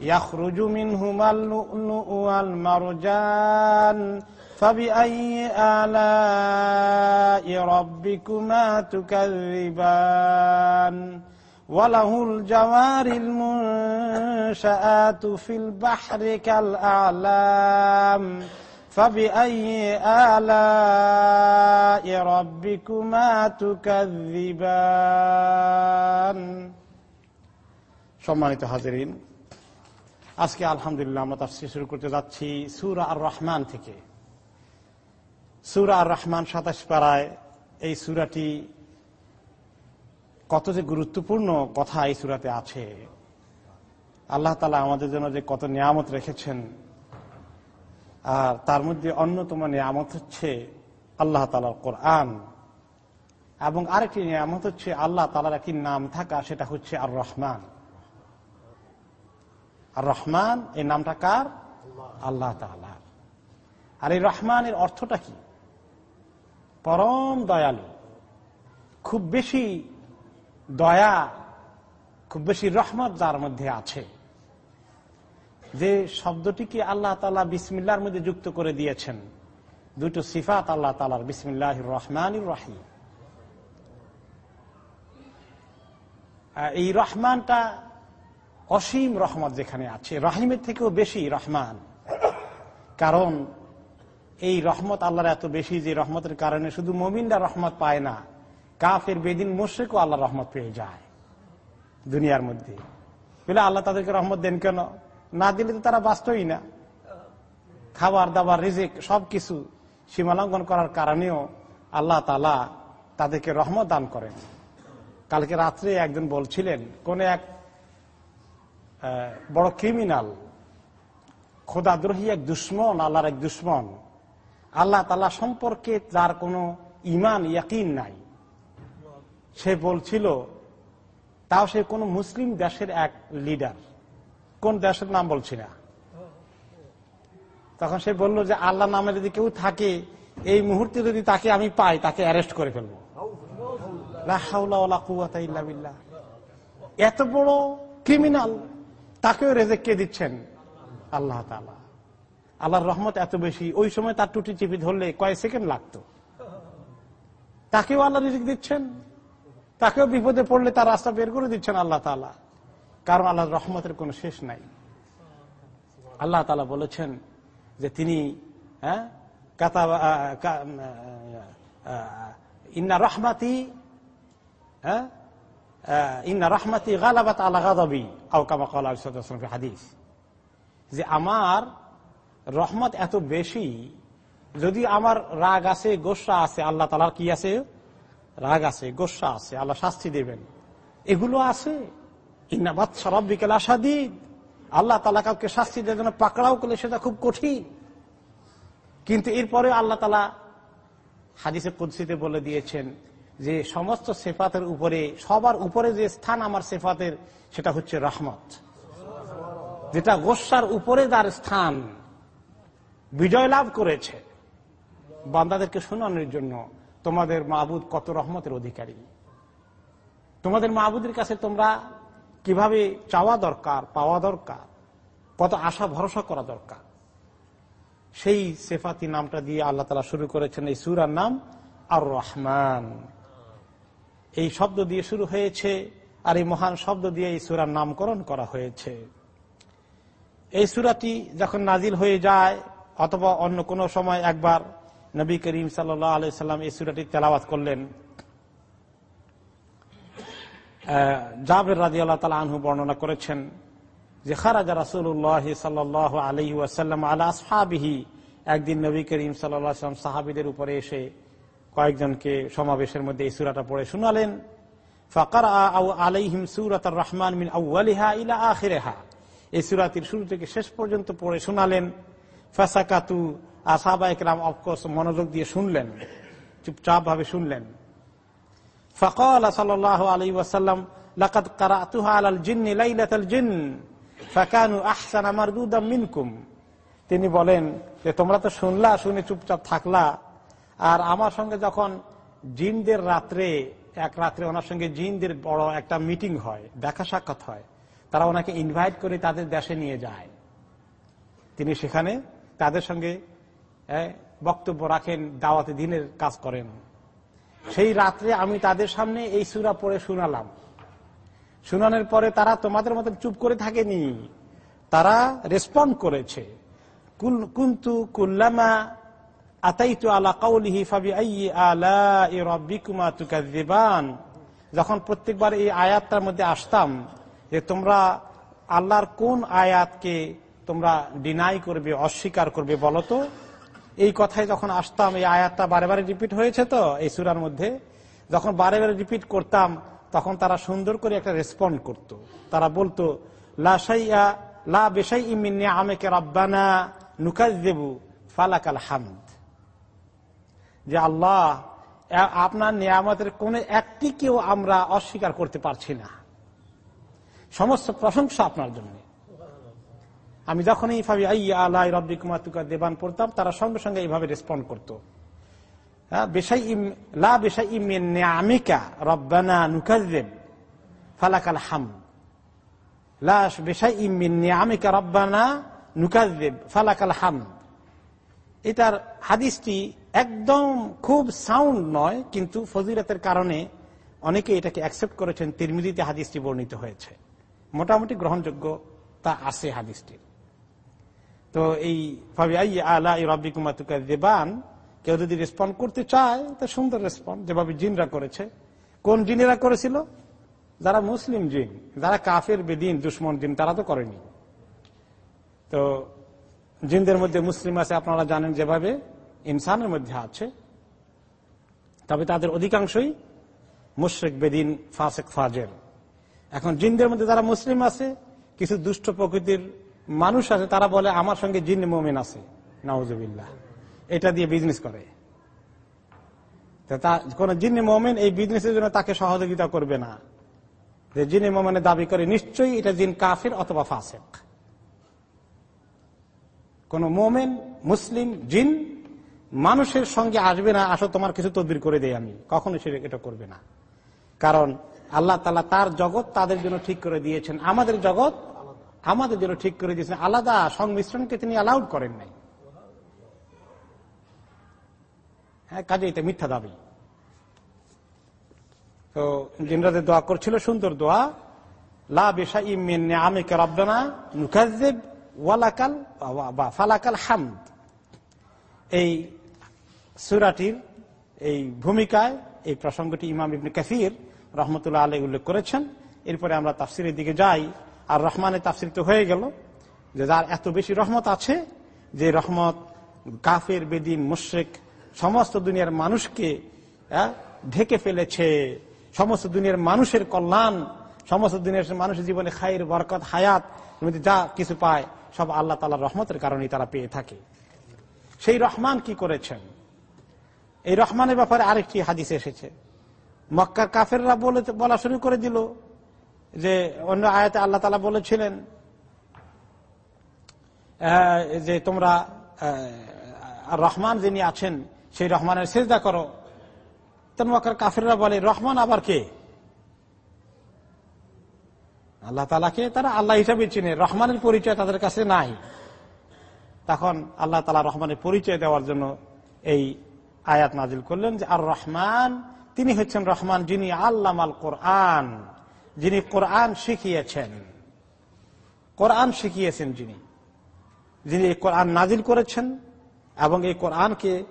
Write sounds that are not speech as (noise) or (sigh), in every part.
يخرج منهما اللؤلؤ والمرجان فبأي آلاء ربكما تكذبان وله الجوار المنشآت في البحر كالأعلام فبأي آلاء ربكما تكذبان সম্মানিত হাজিরিন আজকে আলহামদুলিল্লাহ আমরা তাফসির শুরু করতে যাচ্ছি সুরা আর রহমান থেকে। সুরা আর রহমান সাতাশ পাড়ায় এই সুরাটি কত যে গুরুত্বপূর্ণ কথা এই সুরাতে আছে। আল্লাহ তালা আমাদের জন্য যে কত নিয়ামত রেখেছেন, আর তার মধ্যে অন্যতম নিয়ামত হচ্ছে আল্লাহ তালার কোরআন। এবং আরেকটি নিয়ামত হচ্ছে আল্লাহ তালার একটি নাম থাকা, সেটা হচ্ছে আর রহমান আর রহমান এই নামটা কার? আল্লাহ তালার আর এই রহমানের অর্থটা কি? পরম দয়ালু। খুব বেশি দয়া, খুব বেশি রহমত যার মধ্যে আছে। যে শব্দটিকে আল্লাহ তালা বিসমিল্লার মধ্যে যুক্ত করে দিয়েছেন, দুটো সিফাত আল্লাহ তালার বিসমিল্লাহ রহমান রাহিম। এই রহমানটা অসীম রহমত যেখানে আছে, রাহিমের থেকেও বেশি রহমান। কারণ এই রহমত আল্লাহর এত বেশি যে রহমতের কারণে শুধু মমিনরা রহমত পায় না, কাফের, বেদিন মোশেকও আল্লাহ রহমত পেয়ে যায় দুনিয়ার মধ্যে। বলে আল্লাহ তাদেরকে রহমত দেন কেন? না দিলে তো তারা বাঁচতই না। খাবার, দাবার, রিজিক, সবকিছু সীমালঙ্ঘন করার কারণেও আল্লাহ তালা তাদেরকে রহমত দান করেন। কালকে রাত্রে একজন বলছিলেন, কোন এক বড় ক্রিমিনাল খোদাদ্রোহী এক দুশ্মন, আল্লাহর এক দুশ্মন। আল্লাহ তালা সম্পর্কে যার কোনো ইমান ইয়াকিন নাই। সে বলছিল, তাও সে কোন মুসলিম দেশের এক লিডার কোন দেশের নাম বলছি না। তখন সে বলল যে আল্লাহ নামে যদি কেউ থাকে, এই মুহূর্তে যদি তাকে আমি পাই, তাকে অ্যারেস্ট করে ফেলব। এত বড় ক্রিমিনাল তাকেও রেজেক কে দিচ্ছেন আল্লাহ তালা আল্লাহর রহমত এত বেশি, ওই সময় তার টুটি চিপি ধরলে কয়েক সেকেন্ড লাগতো। তাকেও আল্লাহ রিজিক দিচ্ছেন, তাকেও বিপদে পড়লে তার রাস্তা বের করে দিচ্ছেন আল্লাহ তালা কারণ আল্লাহর রহমতের কোন শেষ নাই। আল্লাহ তালা বলেছেন যে তিনি হ্যাঁ ইন্না রহমাতি হ্যাঁ ইন্না রহমাতি গালাবাত আল্লাহ গাদবি আউকামা কলা হাদিস যে আমার রহমত এত বেশি, যদি আমার রাগ আছে, গোসা আছে, আল্লাহ তালার কি আছে? রাগ আছে, গোসা আছে, আল্লাহ শাস্তি দেবেন। এগুলো আছে। ইন্নাবাদ সরব বিকেল আসাদিদ আল্লাহ তালা কাউকে শাস্তি দেওয়ার জন্য পাকড়াও করলে সেটা খুব কঠিন। কিন্তু এরপরে আল্লাহ তালা হাদিসে কুদ্সিতে বলে দিয়েছেন যে সমস্ত সেফাতের উপরে, সবার উপরে যে স্থান আমার সেফাতের, সেটা হচ্ছে রহমত। যেটা গোসার উপরে তার স্থান, বিজয় লাভ করেছে। বান্দাদেরকে শোনানোর জন্য তোমাদের মাহবুদ কত রহমতের অধিকারী। তোমাদের মাহবুদের কাছে তোমরা কীভাবে চাওয়া দরকার, পাওয়া দরকার, কত আশা, ভরসা করা দরকার। সেই সেফাতি নামটা দিয়ে আল্লাহ তালা শুরু করেছেন এই সুরার নাম আর রহমান এই শব্দ দিয়ে শুরু হয়েছে আর এই মহান শব্দ দিয়ে এই সুরার নামকরণ করা হয়েছে। এই সুরাটি যখন নাজিল হয়ে যায়, অথবা অন্য কোন সময় একবার নবী করিম সাল্লাম এই সুরাটি তেলাওয়াত করলেন। জাবের রাজি আল্লাহ তালা আনহু বর্ণনা করেছেন যে, খারাজা রাসুল্লাহ সাল্লাহ আলহি ওয়াসাল্লাম একদিন নবী করিম সাল্লাম সাহাবিদের উপরে এসে কয়েকজনকে সমাবেশের মধ্যে এই সুরাটা পড়ে শোনালেন। ফকার আলাইহিম সুরাত রহমান মিন আউ্লিহা ইলা আখিরেহা। এই সুরাতির শুরু থেকে শেষ পর্যন্ত পড়ে শোনালেন। ফাসাকাতু, আসাবা একরাম অফকোর্স মনোযোগ দিয়ে শুনলেন, চুপচাপ ভাবে শুনলেন। লাকাদ কারাতুহা জিন, ফাকানু আহসান মিনকুম। তিনি বলেন যে, তোমরা তো শুনলা, শুনে চুপচাপ থাকলা আর আমার সঙ্গে যখন জিনদের রাত্রে, এক রাত্রে ওনার সঙ্গে জিনদের বড় একটা মিটিং হয়, দেখা সাক্ষাৎ হয়, তারা ওনাকে ইনভাইট করে তাদের দেশে নিয়ে যায়। তিনি সেখানে তাদের সঙ্গে বক্তব্য রাখেন, দাওয়াতে দিনের কাজ করেন। সেই রাত্রে আমি তাদের সামনে এই সুরা পড়ে শুনালাম। শুনানোর পরে তারা তোমাদের মতন চুপ করে থাকেনি। তারা রেসপন্ড করেছে। কুন্তু কুল্লামা আতাইতু আলা কাউলিহি ফাবি রব্বিকুমা যখন প্রত্যেকবার এই আয়াতটার মধ্যে আসতাম যে তোমরা আল্লাহর কোন আয়াতকে তোমরা ডিনাই করবে, অস্বীকার করবে বলতো এই কথায় যখন আসতাম, এই আয়াতটা বারে বারে রিপিট হয়েছে তো এই সুরার মধ্যে? যখন বারে বারে রিপিট করতাম, তখন তারা সুন্দর করে একটা রেসপন্ড করত। তারা বলতো লাশাইয়া লা বেশাই ইমিনে আমেকে রব্বানা নুকাজ দেবু ফালাকাল হামদ। যে আল্লাহ আপনার নিয়ামতের কোন একটি কেউ আমরা অস্বীকার করতে পারছি না। সমস্ত প্রশংসা আপনার জন্য। আমি যখনই ভাবি আইয়া আল্লাহ রব্বি কুমার তুকা দেবান পড়তাম, তারা সঙ্গে সঙ্গে এইভাবে রেসপন্ড করত। নুকাজেব ফালাকাল হাম বেশাই রব্বানা এটার হাদিসটি একদম খুব সাউন্ড নয়, কিন্তু ফজিরতের কারণে অনেকে এটাকে অ্যাকসেপ্ট করেছেন। তিরমিদিতে হাদিসটি বর্ণিত হয়েছে। মোটামুটি গ্রহণযোগ্য তা আছে হাদিসটির তো এই আলা দেবান কেউ যদি রেসপন্ড করতে চায়, তা সুন্দর রেসপন্ড যেভাবে জিনরা করেছে। কোন জিনেরা করেছিল? যারা মুসলিম জিন, যারা কাফের, বেদিন, দুশ্মন জিন, তারা তো করেনি। তো জিনদের মধ্যে মুসলিম আছে, আপনারা জানেন যেভাবে। ইনসানের মধ্যে আছে। তবে তাদের অধিকাংশই মুশ্রেক, বেদিন, ফাসেক, ফাজের। এখন জিনদের মধ্যে যারা মুসলিম আছে, কিছু দুষ্ট প্রকৃতির মানুষ আছে, তারা বলে, আমার সঙ্গে জিন মোমেন আছে। নওয়াজবিল্লাহ এটা দিয়ে বিজনেস করে। কোন জিন্নি মোমেন এই বিজনেসের জন্য তাকে সহযোগিতা করবে না। যে জিনে মোমেনের দাবি করে, নিশ্চয়ই এটা জিন কাফের অথবা ফাসেক। কোন মোমেন, মুসলিম, জিন মানুষের সঙ্গে আসবে না, আসো তোমার কিছু তদবির করে দেয় আমি। কখনো সে এটা করবে না। কারণ আল্লাহ তালা তার জগৎ তাদের জন্য ঠিক করে দিয়েছেন। আমাদের জগৎ আমাদের জন্য ঠিক করে দিয়েছেন। আলাদা সংমিশ্রণকে তিনি অ্যালাউড করেন নাই। হ্যাঁ কাজে এটা মিথ্যা দাবি। তো জিনরাদের দোয়া করছিল, সুন্দর দোয়া। লা বেশা ইমিন আমিকা রব্বানা নুকাজেব ওয়ালাকাল বা ফালাকাল হামদ। এই সুরাটির এই ভূমিকায় এই প্রসঙ্গটি ইমাম ইবনে কাফির রহমতুল্লাহ আলী উল্লেখ করেছেন। এরপরে আমরা তাফসিরের দিকে যাই। আর রহমানের তাফসির তো হয়ে গেল যে যার এত বেশি রহমত আছে যে রহমত, কাফের, বেদিন, মুশ্রেক সমস্ত দুনিয়ার মানুষকে ঢেকে ফেলেছে। সমস্ত দুনিয়ার মানুষের কল্যাণ, সমস্ত দুনিয়ার মানুষের জীবনে খায়ের বরকত, হায়াত যা কিছু পায়, সব আল্লাহ তালার রহমতের কারণেই তারা পেয়ে থাকে। সেই রহমান কি করেছেন? এই রহমানের ব্যাপারে আরেকটি হাদিস এসেছে। মক্কার কাফেররা বলে, বলা শুরু করে দিল যে, অন্য আয়াতে আল্লাহ তালা বলেছিলেন যে তোমরা রহমান যিনি আছেন, সেই রহমানের সেজদা করো। তখন মক্কার কাফেররা বলে, রহমান আবার কে? আল্লাহ তালাকে তারা আল্লাহ হিসাবে চিনে, রহমানের পরিচয় তাদের কাছে নাই। তখন আল্লাহ তালা রহমানের পরিচয় দেওয়ার জন্য এই আয়াত নাজিল করলেন যে আর রহমান তিনি হচ্ছেন রহমান যিনি আল্লাম আল কোরআন, যিনি কোরআন শিখিয়েছেন। কোরআন শিখিয়েছেন যিনি। যিনি এই কোরআন নাজিল করেছেন এবং এই কোরআনকে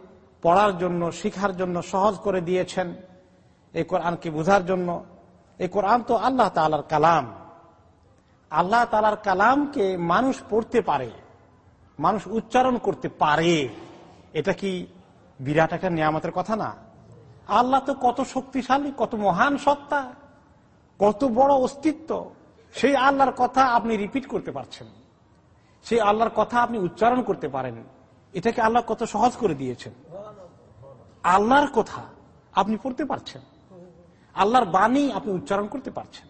পড়ার জন্য, শিখার জন্য সহজ করে দিয়েছেন। এই কোরআনকে বুঝার জন্য। এই কোরআন তো আল্লাহ তালার কালাম। আল্লাহ তালার কালামকে মানুষ পড়তে পারে, মানুষ উচ্চারণ করতে পারে। এটা কি বিরাট একটা নিয়ামতের কথা না। আল্লাহ তো কত শক্তিশালী, কত মহান সত্তা, কত বড় অস্তিত্ব। সেই আল্লাহর কথা আপনি রিপিট করতে পারছেন। সেই আল্লাহর কথা আপনি উচ্চারণ করতে পারেন। এটাকে আল্লাহ কত সহজ করে দিয়েছেন। আল্লাহর কথা আপনি পড়তে পারছেন। আল্লাহর বাণী আপনি উচ্চারণ করতে পারছেন।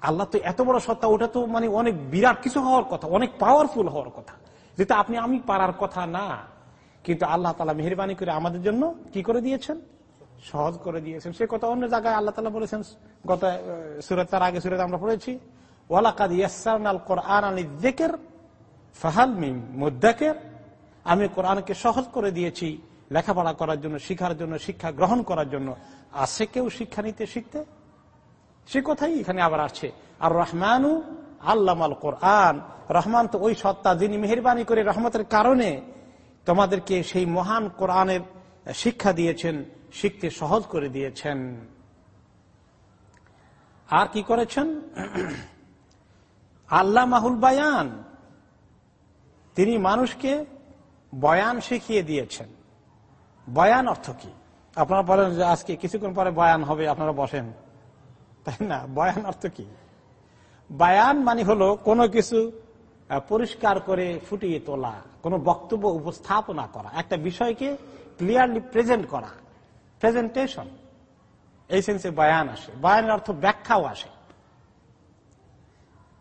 আল্লাহ তো এত বড় সত্তা, ওটা তো মানে অনেক বিরাট কিছু হওয়ার কথা, অনেক পাওয়ারফুল হওয়ার কথা। যেটা আপনি আমি পারার কথা না। কিন্তু আল্লাহ তালা মেহরবানি করে আমাদের জন্য কি করে দিয়েছেন? সহজ করে দিয়েছেন। সে কথা অন্য জায়গায় আল্লাহ তালা বলেছেন, গত সুরত তার আগে সুরত আমরা পড়েছি কোরআন জেকের আমি কোরআনকে সহজ করে দিয়েছি, লেখাপড়া করার জন্য, শিখার জন্য, শিক্ষা গ্রহণ করার জন্য। আছে কেউ শিক্ষা নিতে শিখতে? সে কথাই এখানে আবার আছে আর রহমানু আল্লামাল কোরআন। রহমান তো ওই সত্তা যিনি মেহরবানি করে রহমতের কারণে তোমাদেরকে সেই মহান কোরআনের শিক্ষা দিয়েছেন, শিখতে সহজ করে দিয়েছেন। আর কি করেছেন? (clears throat) আল্লাহ মাহুল বায়ান। তিনি মানুষকে বয়ান শিখিয়ে দিয়েছেন। বয়ান অর্থ কি? আপনারা বলেন যে আজকে কিছুক্ষণ পরে বয়ান হবে, আপনারা বসেন। তাই না? বয়ান অর্থ কি? বায়ান মানে হলো কোনো কিছু পরিষ্কার করে ফুটিয়ে তোলা, কোনো বক্তব্য উপস্থাপনা করা, একটা বিষয়কে ক্লিয়ারলি প্রেজেন্ট করা প্রেজেন্টেশন এই সেন্সে বয়ান আসে। বয়ানের অর্থ ব্যাখ্যাও আসে।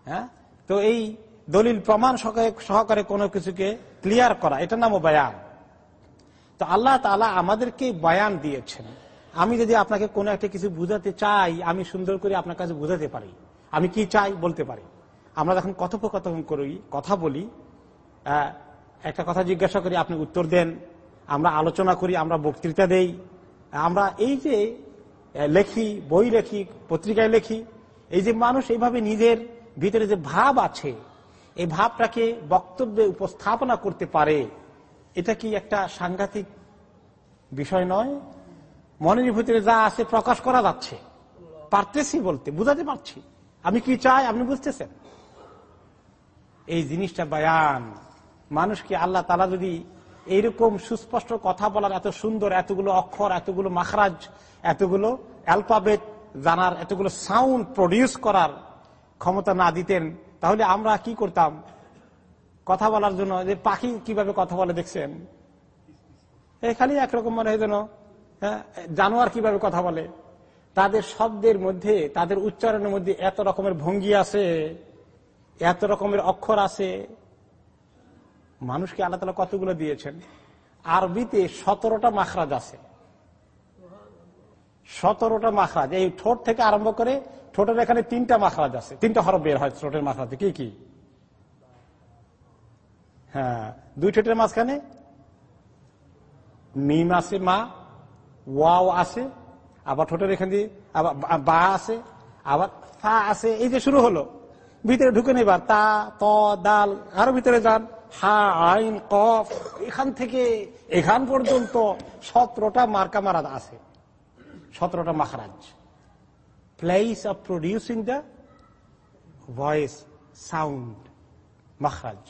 হ্যাঁ? তো এই দলিল প্রমাণ সহকারে কোনো কিছুকে ক্লিয়ার করা, এটা নাম বয়ান তো আল্লাহ তালা আমাদেরকে বয়ান দিয়েছেন। আমি যদি আপনাকে কোনো একটা কিছু বুঝাতে চাই, আমি সুন্দর করে আপনার কাছে বুঝাতে পারি। আমি কি চাই বলতে পারি? আমরা যখন কথোপকথন করি, কথা বলি একটা কথা জিজ্ঞাসা করি, আপনি উত্তর দেন। আমরা আলোচনা করি, আমরা বক্তৃতা দেই। আমরা এই যে লেখি, বই লেখি, পত্রিকায় লেখি, এই যে মানুষ এইভাবে নিজের ভিতরে যে ভাব আছে, এই ভাবটাকে বক্তব্যে উপস্থাপনা করতে পারে, এটা কি একটা সাংঘাতিক বিষয় নয়? মনের ভিতরে যা আছে প্রকাশ করা যাচ্ছে। পারতেছি বলতে, বুঝাতে পারছি। আমি কি চাই? আপনি বুঝতেছেন? এই জিনিসটা বায়ান। মানুষকে আল্লাহ তালা যদি এইরকম সুস্পষ্ট কথা বলার এত সুন্দর এতগুলো অক্ষর এতগুলো মাখরাজ এতগুলো অ্যালপাবেট জানার এতগুলো সাউন্ড প্রডিউস করার ক্ষমতা না দিতেন তাহলে আমরা কি করতাম? কথা বলার জন্য যে পাখি কীভাবে কথা বলে দেখছেন? এখানে একরকম মনে হয় যেন হ্যাঁ, জানোয়ার কীভাবে কথা বলে? তাদের শব্দের মধ্যে তাদের উচ্চারণের মধ্যে এত রকমের ভঙ্গি আছে। এত রকমের অক্ষর আছে। মানুষকে আল্লাহ তালা কতগুলো দিয়েছেন? আরবিতে সতেরোটা মাখরাজ আছে। সতেরোটা মাখরাজ। এই ঠোঁট থেকে আরম্ভ করে ঠোঁটের এখানে তিনটা মাখরাজ আছে। তিনটা হরফ বের হয় ঠোঁটের মাখরাজে। কি কি? হ্যাঁ। দুই ঠোঁটের মাঝখানে মিম আছে, মা। ওয়াও আছে। আবার ঠোঁটের এখান দিয়ে আবার বা আছে। আবার ফা আছে। এই যে শুরু হলো। ভিতরে ঢুকে নেবার তা, ত, দাল আরও ভিতরে যান। হা, আইন, কফ, এখান থেকে এখান পর্যন্ত সতেরোটা মার্কা মারা আছে। সতেরোটা মাখারাজ। Place of producing the voice sound মাখরাজ।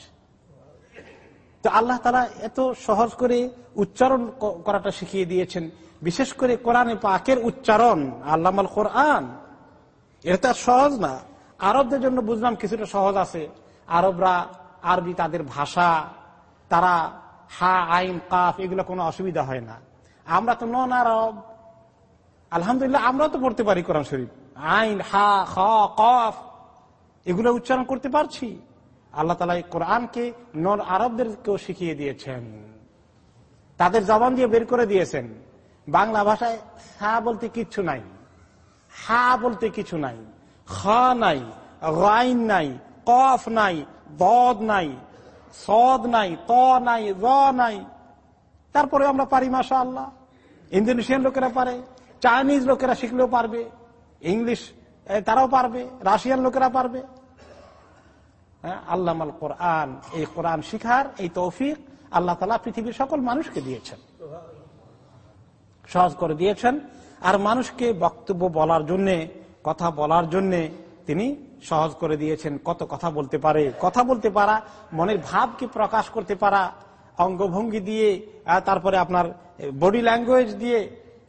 তো আল্লাহ তারা এত সহজ করে উচ্চারণ করাটা শিখিয়ে দিয়েছেন। বিশেষ করে কোরআনে পাকের উচ্চারণ, আল্লামাল কোরআন। এটা সহজ না। আরবদের জন্য বুঝলাম কিছুটা সহজ আছে। আরবরা আরবি তাদের ভাষা, তারা হা, আইন, কাফ, এগুলো কোনো অসুবিধা হয় না। আমরা তো নন আরব। আলহামদুলিল্লাহ আমরা তো পড়তে পারি কোরআন শরীফ। আইন, হা, খ, কফ, এগুলো উচ্চারণ করতে পারছি। আল্লাহ তালা কোরআনকে নন আরবদেরকেও শিখিয়ে দিয়েছেন। তাদের জবান দিয়ে বের করে দিয়েছেন। বাংলা ভাষায় হা বলতে কিচ্ছু নাই। হা বলতে কিছু নাই। খ নাই, গাইন নাই, কফ নাই বদ নাই, সদ নাই, ত নাই, র নাই। তারপরে আমরা পারি মাসা আল্লাহ ইন্দোনেশিয়ান লোকেরা পারে, চাইনিজ লোকেরা শিখলেও পারবে, ইংলিশ তারাও পারবে, রাশিয়ান লোকেরা পারবে। হ্যাঁ আল্লামাল কোরআন, এই কোরআন শিখার এই তৌফিক আল্লাহ তালা পৃথিবীর সকল মানুষকে দিয়েছেন। সহজ করে দিয়েছেন। আর মানুষকে বক্তব্য বলার জন্যে কথা বলার জন্যে তিনি সহজ করে দিয়েছেন। কত কথা বলতে পারে, কথা বলতে পারা, মনের ভাবকে প্রকাশ করতে পারা, অঙ্গভঙ্গি দিয়ে তারপরে আপনার বডি ল্যাঙ্গুয়েজ দিয়ে,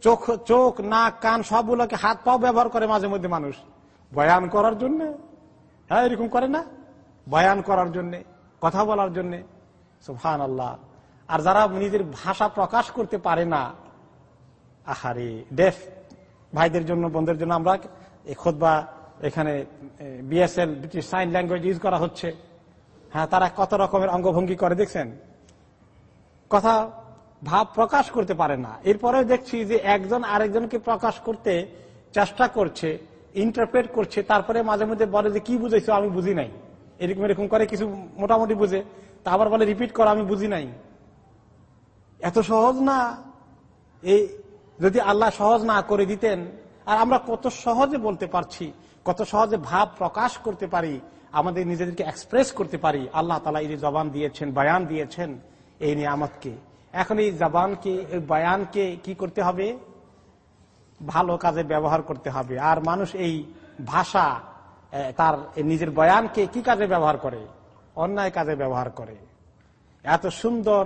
চোখ চোখ, নাক, কান সবগুলোকে হাত পাও ব্যবহার করে মাঝে মধ্যে মানুষ। বয়ান করার জন্য হ্যাঁ এরকম করে না? বয়ান করার জন্য, কথা বলার জন্য। সুফান আল্লাহ আর যারা নিজের ভাষা প্রকাশ করতে পারে না, আহারে ডেফ ভাইদের জন্য, বন্ধুদের জন্য আমরা খোদবা এখানে BSL British sign language use করা হচ্ছে। হ্যাঁ তারা কত রকমের অঙ্গভঙ্গি করে, দেখছেন? কথা ভাব প্রকাশ করতে পারে না। এরপরে দেখছি যে একজন আরেকজনকে প্রকাশ করতে চেষ্টা করছে ইন্টারপ্রেট করছে, তারপরে মাঝে মধ্যে বলে যে, কি বুঝেছ আমি বুঝি নাই। এরকম এরকম করে কিছু মোটামুটি বুঝে। তা আবার বলে রিপিট করো, আমি বুঝি নাই। এত সহজ না? এই যদি আল্লাহ সহজ না করে দিতেন আর আমরা কত সহজে বলতে পারছি, কত সহজে ভাব প্রকাশ করতে পারি, আমাদের নিজেদেরকে এক্সপ্রেস করতে পারি। আল্লাহ তালা এই জবান দিয়েছেন, বয়ান দিয়েছেন, এই নিয়ামতকে। এখন এই জবানকে, এই বয়ানকে কি করতে হবে? ভালো কাজে ব্যবহার করতে হবে। আর মানুষ এই ভাষা তার নিজের বয়ানকে কি কাজে ব্যবহার করে? অন্যায় কাজে ব্যবহার করে। এত সুন্দর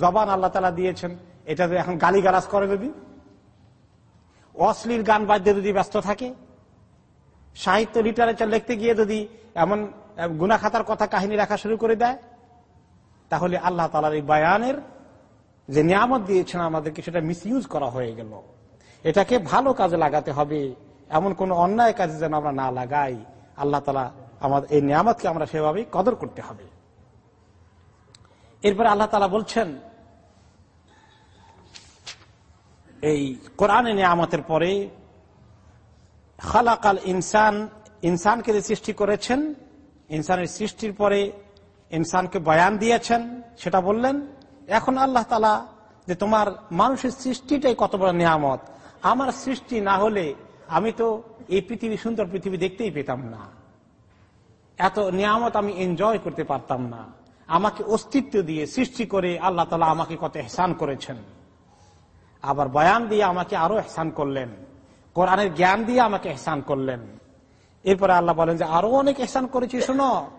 জবান আল্লাহ তালা দিয়েছেন। এটা যে এখন গালিগালাজ করে যদি? অশ্লীল গান বাদ্যে যদি ব্যস্ত থাকে, সাহিত্য লিটারেচার লিখতে গিয়ে যদি এমন গুনা খাতার কথা কাহিনী রাখা শুরু করে দেয়, তাহলে আল্লাহ তালার এই বায়ানের যে নিয়ামত দিয়েছেন আমাদেরকে, সেটা মিস করা হয়ে গেল। এটাকে ভালো কাজে লাগাতে হবে। এমন কোন অন্যায় কাজে যেন আমরা না লাগাই। আল্লাহ তালা আমাদের এই নিয়ামতকে আমরা সেভাবেই কদর করতে হবে। এরপরে আল্লাহ তালা বলছেন এই কোরআনে নিয়ামতের পরে খালাকাল ইনসান, ইনসানকে সৃষ্টি করেছেন, ইনসানের সৃষ্টির পরে ইনসানকে বয়ান দিয়েছেন, সেটা বললেন, এখন আল্লাহ তালা যে তোমার মানুষের সৃষ্টিটাই কত বড় নিয়ামত। আমার সৃষ্টি না হলে আমি তো এই পৃথিবী, সুন্দর পৃথিবী দেখতেই পেতাম না। এত নিয়ামত আমি এনজয় করতে পারতাম না। আমাকে অস্তিত্ব দিয়ে সৃষ্টি করে আল্লাহ তালা আমাকে কত এহসান করেছেন। আবার বয়ান দিয়ে আমাকে আরও এহসান করলেন। কোরআনের জ্ঞান দিয়ে আমাকে এহসান করলেন। এরপরে আল্লাহ বলেন যে, আরও অনেক এহসান করেছি, শোনো।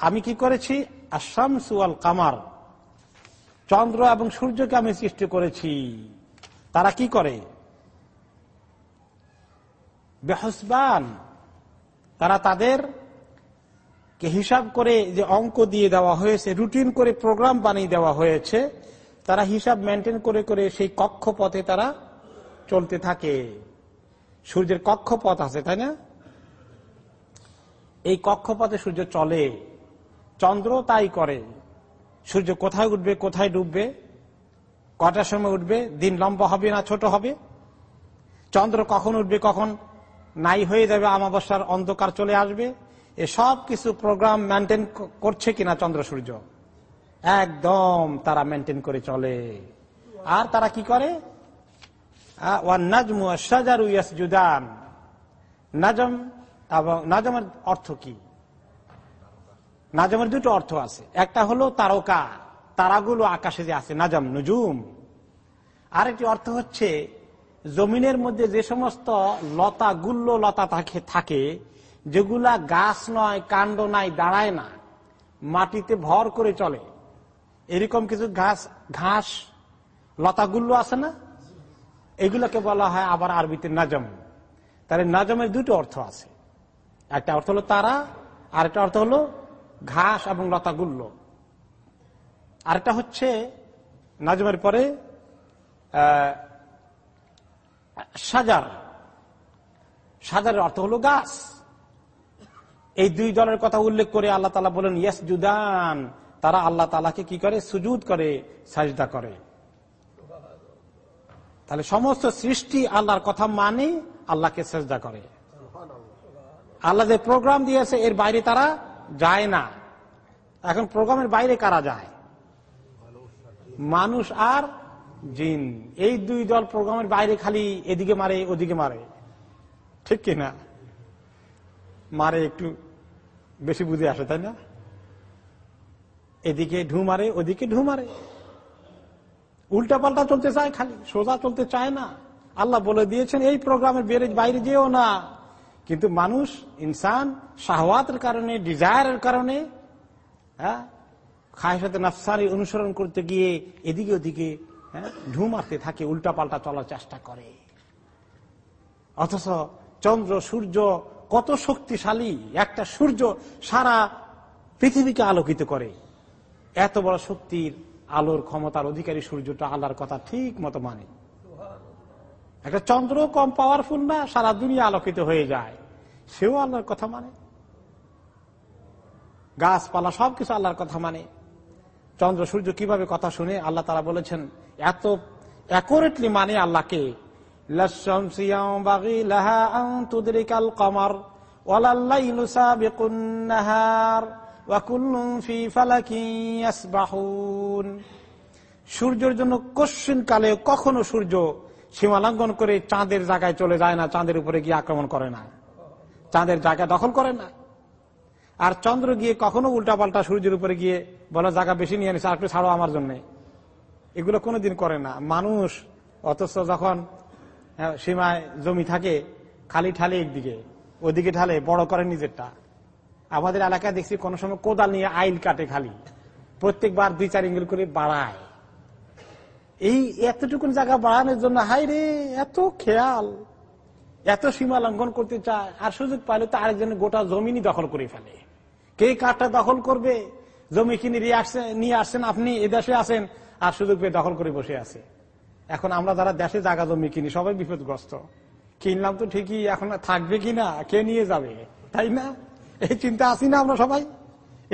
আমি কি করেছি? কামার চন্দ্র এবং সূর্যকে আমি সৃষ্টি করেছি। তারা কি করে? বেহসবান তারা তাদের হিসাব করে যে অঙ্ক দিয়ে দেওয়া হয়েছে রুটিন করে প্রোগ্রাম বানিয়ে দেওয়া হয়েছে, তারা হিসাব মেনটেন করে করে সেই কক্ষপথে তারা চলতে থাকে। সূর্যের কক্ষপথ আছে, তাই না? এই কক্ষপথে সূর্য চলে। চন্দ্র তাই করে। সূর্য কোথায় উঠবে, কোথায় ডুববে, কটার সময় উঠবে, দিন লম্বা হবে না ছোট হবে? চন্দ্র কখন উঠবে, কখন নাই হয়ে যাবে আমাবস্যার অন্ধকার চলে আসবে। এ সব কিছু প্রোগ্রাম মেনটেন করছে কিনা চন্দ্র সূর্য? একদম তারা মেনটেন করে চলে। আর তারা কি করে? নাজম নাজমের অর্থ কি? নাজমের দুটো অর্থ আছে। একটা হলো তারকা, তারাগুলো আকাশে যে আছে, নাজম, নজুম। আরেকটি অর্থ হচ্ছে জমিনের মধ্যে যে সমস্ত লতা, গুল্ল লতা থাকে থাকে, যেগুলা গাছ নয়, কাণ্ড নাই, দাঁড়ায় না, মাটিতে ভর করে চলে। এরকম কিছু ঘাস ঘাস লতাগুল্লো আছে না? এগুলোকে বলা হয় আবার আরবিতে নাজম। তাহলে নাজমের দুটো অর্থ আছে। একটা অর্থ হলো তারা আর একটা অর্থ হলো ঘাস এবং লতাগুল্ল আরেকটা হচ্ছে নাজমের পরে সাজার। সাজারের অর্থ হলো গাছ। এই দুই দলের কথা উল্লেখ করে আল্লাহ তালা বলেন ইয়াস জুদান তারা আল্লাহ তালাকে কি করে? সুজুদ করে, সাজদা করে। তাহলে সমস্ত সৃষ্টি আল্লাহর কথা মানে আল্লাহকে সেজদা করে। আল্লাহ যে প্রোগ্রাম দিয়েছে, এর বাইরে তারা যায় না। এখন প্রোগ্রামের বাইরে কারা যায়? মানুষ আর জিন, এই দুই দল প্রোগ্রামের বাইরে খালি এদিকে মারে, ওদিকে মারে। ঠিক কিনা মারে একটু বেশি বুঝে আসে, তাই না? এদিকে ঢু মারে, ওদিকে ঢু মারে। উল্টা পাল্টা চলতে চায় খালি, সোজা চলতে চায় না। আল্লাহ বলে দিয়েছেন, এই প্রোগ্রামের বেড়ে বাইরে যেও না। কিন্তু মানুষ, ইনসান, শাহওয়াতের কারণে, ডিজায়ারের কারণে হ্যাঁ খায় সাথে নাফসারি অনুসরণ করতে গিয়ে এদিকে ওদিকে ঢু মারতে থাকে উল্টা পাল্টা চলার চেষ্টা করে। অথচ চন্দ্র, সূর্য কত শক্তিশালী, একটা সূর্য সারা পৃথিবীকে আলোকিত করে। এত বড় শক্তির আলোর ক্ষমতার অধিকারী সূর্যটা আল্লাহর কথা ঠিক মতো মানে। একটা চন্দ্র কম পাওয়ারফুল না, সারা দুনিয়া আলোকিত হয়ে যায়। সেও আল্লাহর কথা মানে। গাছপালা সবকিছু আল্লাহর কথা মানে। চন্দ্র, সূর্য কীভাবে কথা শুনে আল্লাহ তারা বলেছেন, এত অ্যাকোরেটলি মানে আল্লাহকে সূর্যের জন্য কশ্চিন কালে কখনো সূর্য সীমালঙ্ঘন করে চাঁদের জায়গায় চলে যায় না, চাঁদের উপরে গিয়ে আক্রমণ করে না। চাঁদের জায়গা দখল করে না। আর চন্দ্র গিয়ে কখনো উল্টা পাল্টা সূর্যের উপরে গিয়ে বলো জায়গা বেশি নিয়ে নিছে আর একটু ছাড়ো আমার জন্য। এগুলো কোনোদিন করে না। মানুষ অথচ যখন সীমায় জমি থাকে, খালি ঠালে একদিকে, ওদিকে ঢালে বড় করে নিজেরটা। আমাদের এলাকায় দেখছি কোন সময় কোদাল নিয়ে আইল কাটে খালি। প্রত্যেকবার দুই চার ইঙ্গিল করে বাড়ায়। এই এতটুকুন জায়গা বাড়ানোর জন্য হাই রে, এত খেয়াল। এত সীমা লঙ্ঘন করতে চায়, আর সুযোগ পাইলে তো আরেকজনের গোটা জমিনই দখল করে ফেলে। কে কাঠটা দখল করবে? জমি কিনে নিয়ে আসছেন আপনি, এ দেশে আসেন আর সুযোগ পেয়ে দখল করে বসে আছে। এখন আমরা যারা দেশে জায়গা জমি কিনি, সবাই বিপদগ্রস্ত। কিনলাম তো ঠিকই, এখন থাকবে কিনা কে নিয়ে যাবে? তাই না? এই চিন্তা আসি না আমরা সবাই?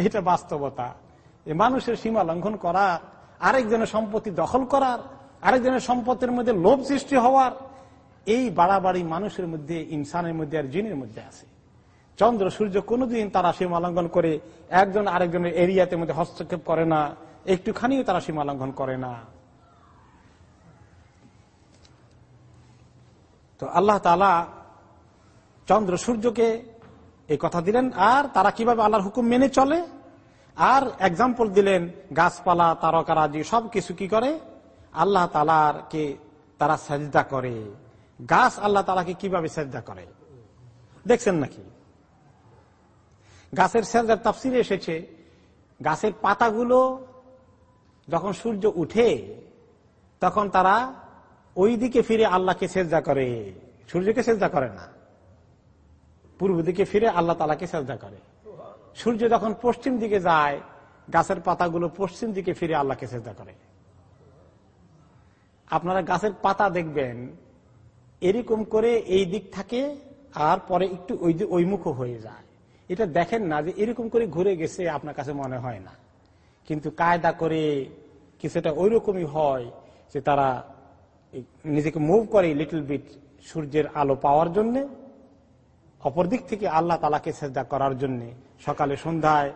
এটা বাস্তবতা। মানুষের সীমা লঙ্ঘন করা আরেকজনের সম্পত্তি দখল করার, আরেকজনের সম্পত্তির মধ্যে লোভ সৃষ্টি হওয়ার এই বাড়াবাড়ি মানুষের মধ্যে, ইনসানের মধ্যে আর জিনের মধ্যে আছে। চন্দ্র, সূর্য কোনোদিন তারা সীমা লঙ্ঘন করে একজন আরেকজনের এরিয়াতে মধ্যে হস্তক্ষেপ করে না, একটুখানিও তারা সীমা লঙ্ঘন করে না। তো আল্লাহ তালা চন্দ্র, সূর্যকে এই কথা দিলেন, আর তারা কীভাবে আল্লাহর হুকুম মেনে চলে? আর এক্সাম্পল দিলেন, গাছপালা, তারকারাজি সব কিছু কি করে? আল্লাহ তালার কে তারা সাজদা করে। গাছ আল্লাহ তালাকে কীভাবে সাজদা করে? দেখছেন নাকি? গাছের সেজদার তাফসিরে এসেছে, গাছের পাতাগুলো যখন সূর্য উঠে, তখন তারা ওই দিকে ফিরে আল্লাহকে সেজদা করে। সূর্যকে সেজদা করে না। পূর্ব দিকে ফিরে আল্লাহ তালাকে সেজদা করে। সূর্য যখন পশ্চিম দিকে যায়, গাছের পাতাগুলো পশ্চিম দিকে ফিরে আল্লাহকে সেজদা করে। আপনারা গাছের পাতা দেখবেন এরকম করে এই দিক থাকে, আর পরে একটু ওই ওই মুখ হয়ে যায়। এটা দেখেন না যে এরকম করে ঘুরে গেছে আপনার কাছে মনে হয় না। কিন্তু কায়দা করে কিছুটা ওই রকমই হয় যে তারা নিজেকে মুভ করে লিটল বিট সূর্যের আলো পাওয়ার জন্য অপরদিক থেকে আল্লাহ তালাকে সেজদা করার জন্য। সকালে, সন্ধ্যায়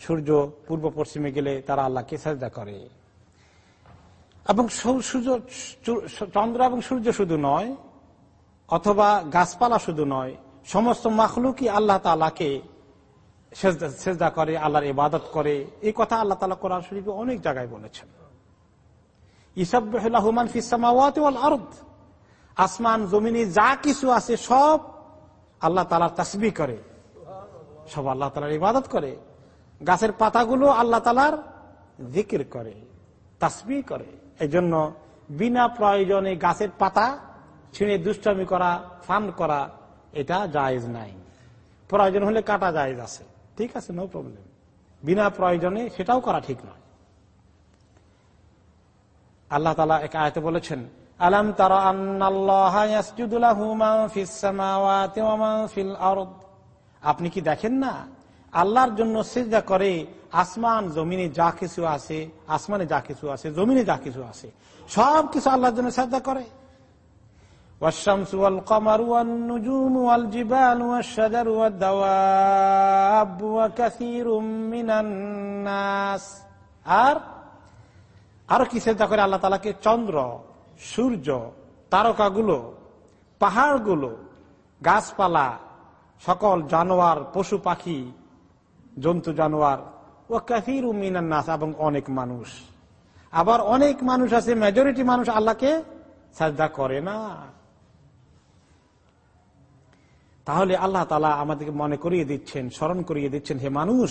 সূর্য পূর্ব পশ্চিমে গেলে তারা আল্লাহকে সেজদা করে। এবং সূর্য চন্দ্র এবং সূর্য শুধু নয় অথবা গাছপালা শুধু নয়, সমস্ত মাখলুকি আল্লাহ তালাকে সেজদা করে, আল্লাহর ইবাদত করে। এই কথা আল্লাহ তালা কোরআন শরীফে অনেক জায়গায় বলেছেন। ইসাবুমান আরদ। আসমান, জমিনে যা কিছু আছে সব আল্লাহ তালার তাসবি করে। সব আল্লাহ তালার ইবাদত করে। গাছের পাতাগুলো আল্লাহ তালার জিকির করে তাসবি করে। এই জন্য বিনা প্রয়োজনে গাছের পাতা ছিঁড়ে, দুষ্টামি করা, ফান করা, এটা জায়েজ নাই। প্রয়োজন হলে কাটা জায়েজ আছে। ঠিক আছে নো প্রবলেম বিনা প্রয়োজনে সেটাও করা ঠিক নয়। আল্লাহ তালা এক আয়তে বলেছেন, আলম তারা আপনি কি দেখেন না? আল্লাহর জন্য সেজদা করে আসমান, জমিনে যা কিছু আছে, আসমানে যা কিছু আছে, জমিনে যা কিছু আছে সব কিছু আল্লাহর জন্য সেজদা করে। والشمس والقمر والنجوم والجبال والشجر والدواب وكثير من الناس আর আরো কি চিন্তা করে আল্লাহ তালাকে চন্দ্র সূর্য তারকাগুলো পাহাড়গুলো গাছপালা সকল জানোয়ার পশু পাখি জন্তু জানোয়ার ও কাফির নাস এবং অনেক মানুষ আবার অনেক মানুষ আছে মেজরিটি মানুষ আল্লাহকে সাজদা করে না তাহলে আল্লাহ তালা আমাদেরকে মনে করিয়ে দিচ্ছেন, স্মরণ করিয়ে দিচ্ছেন, হে মানুষ,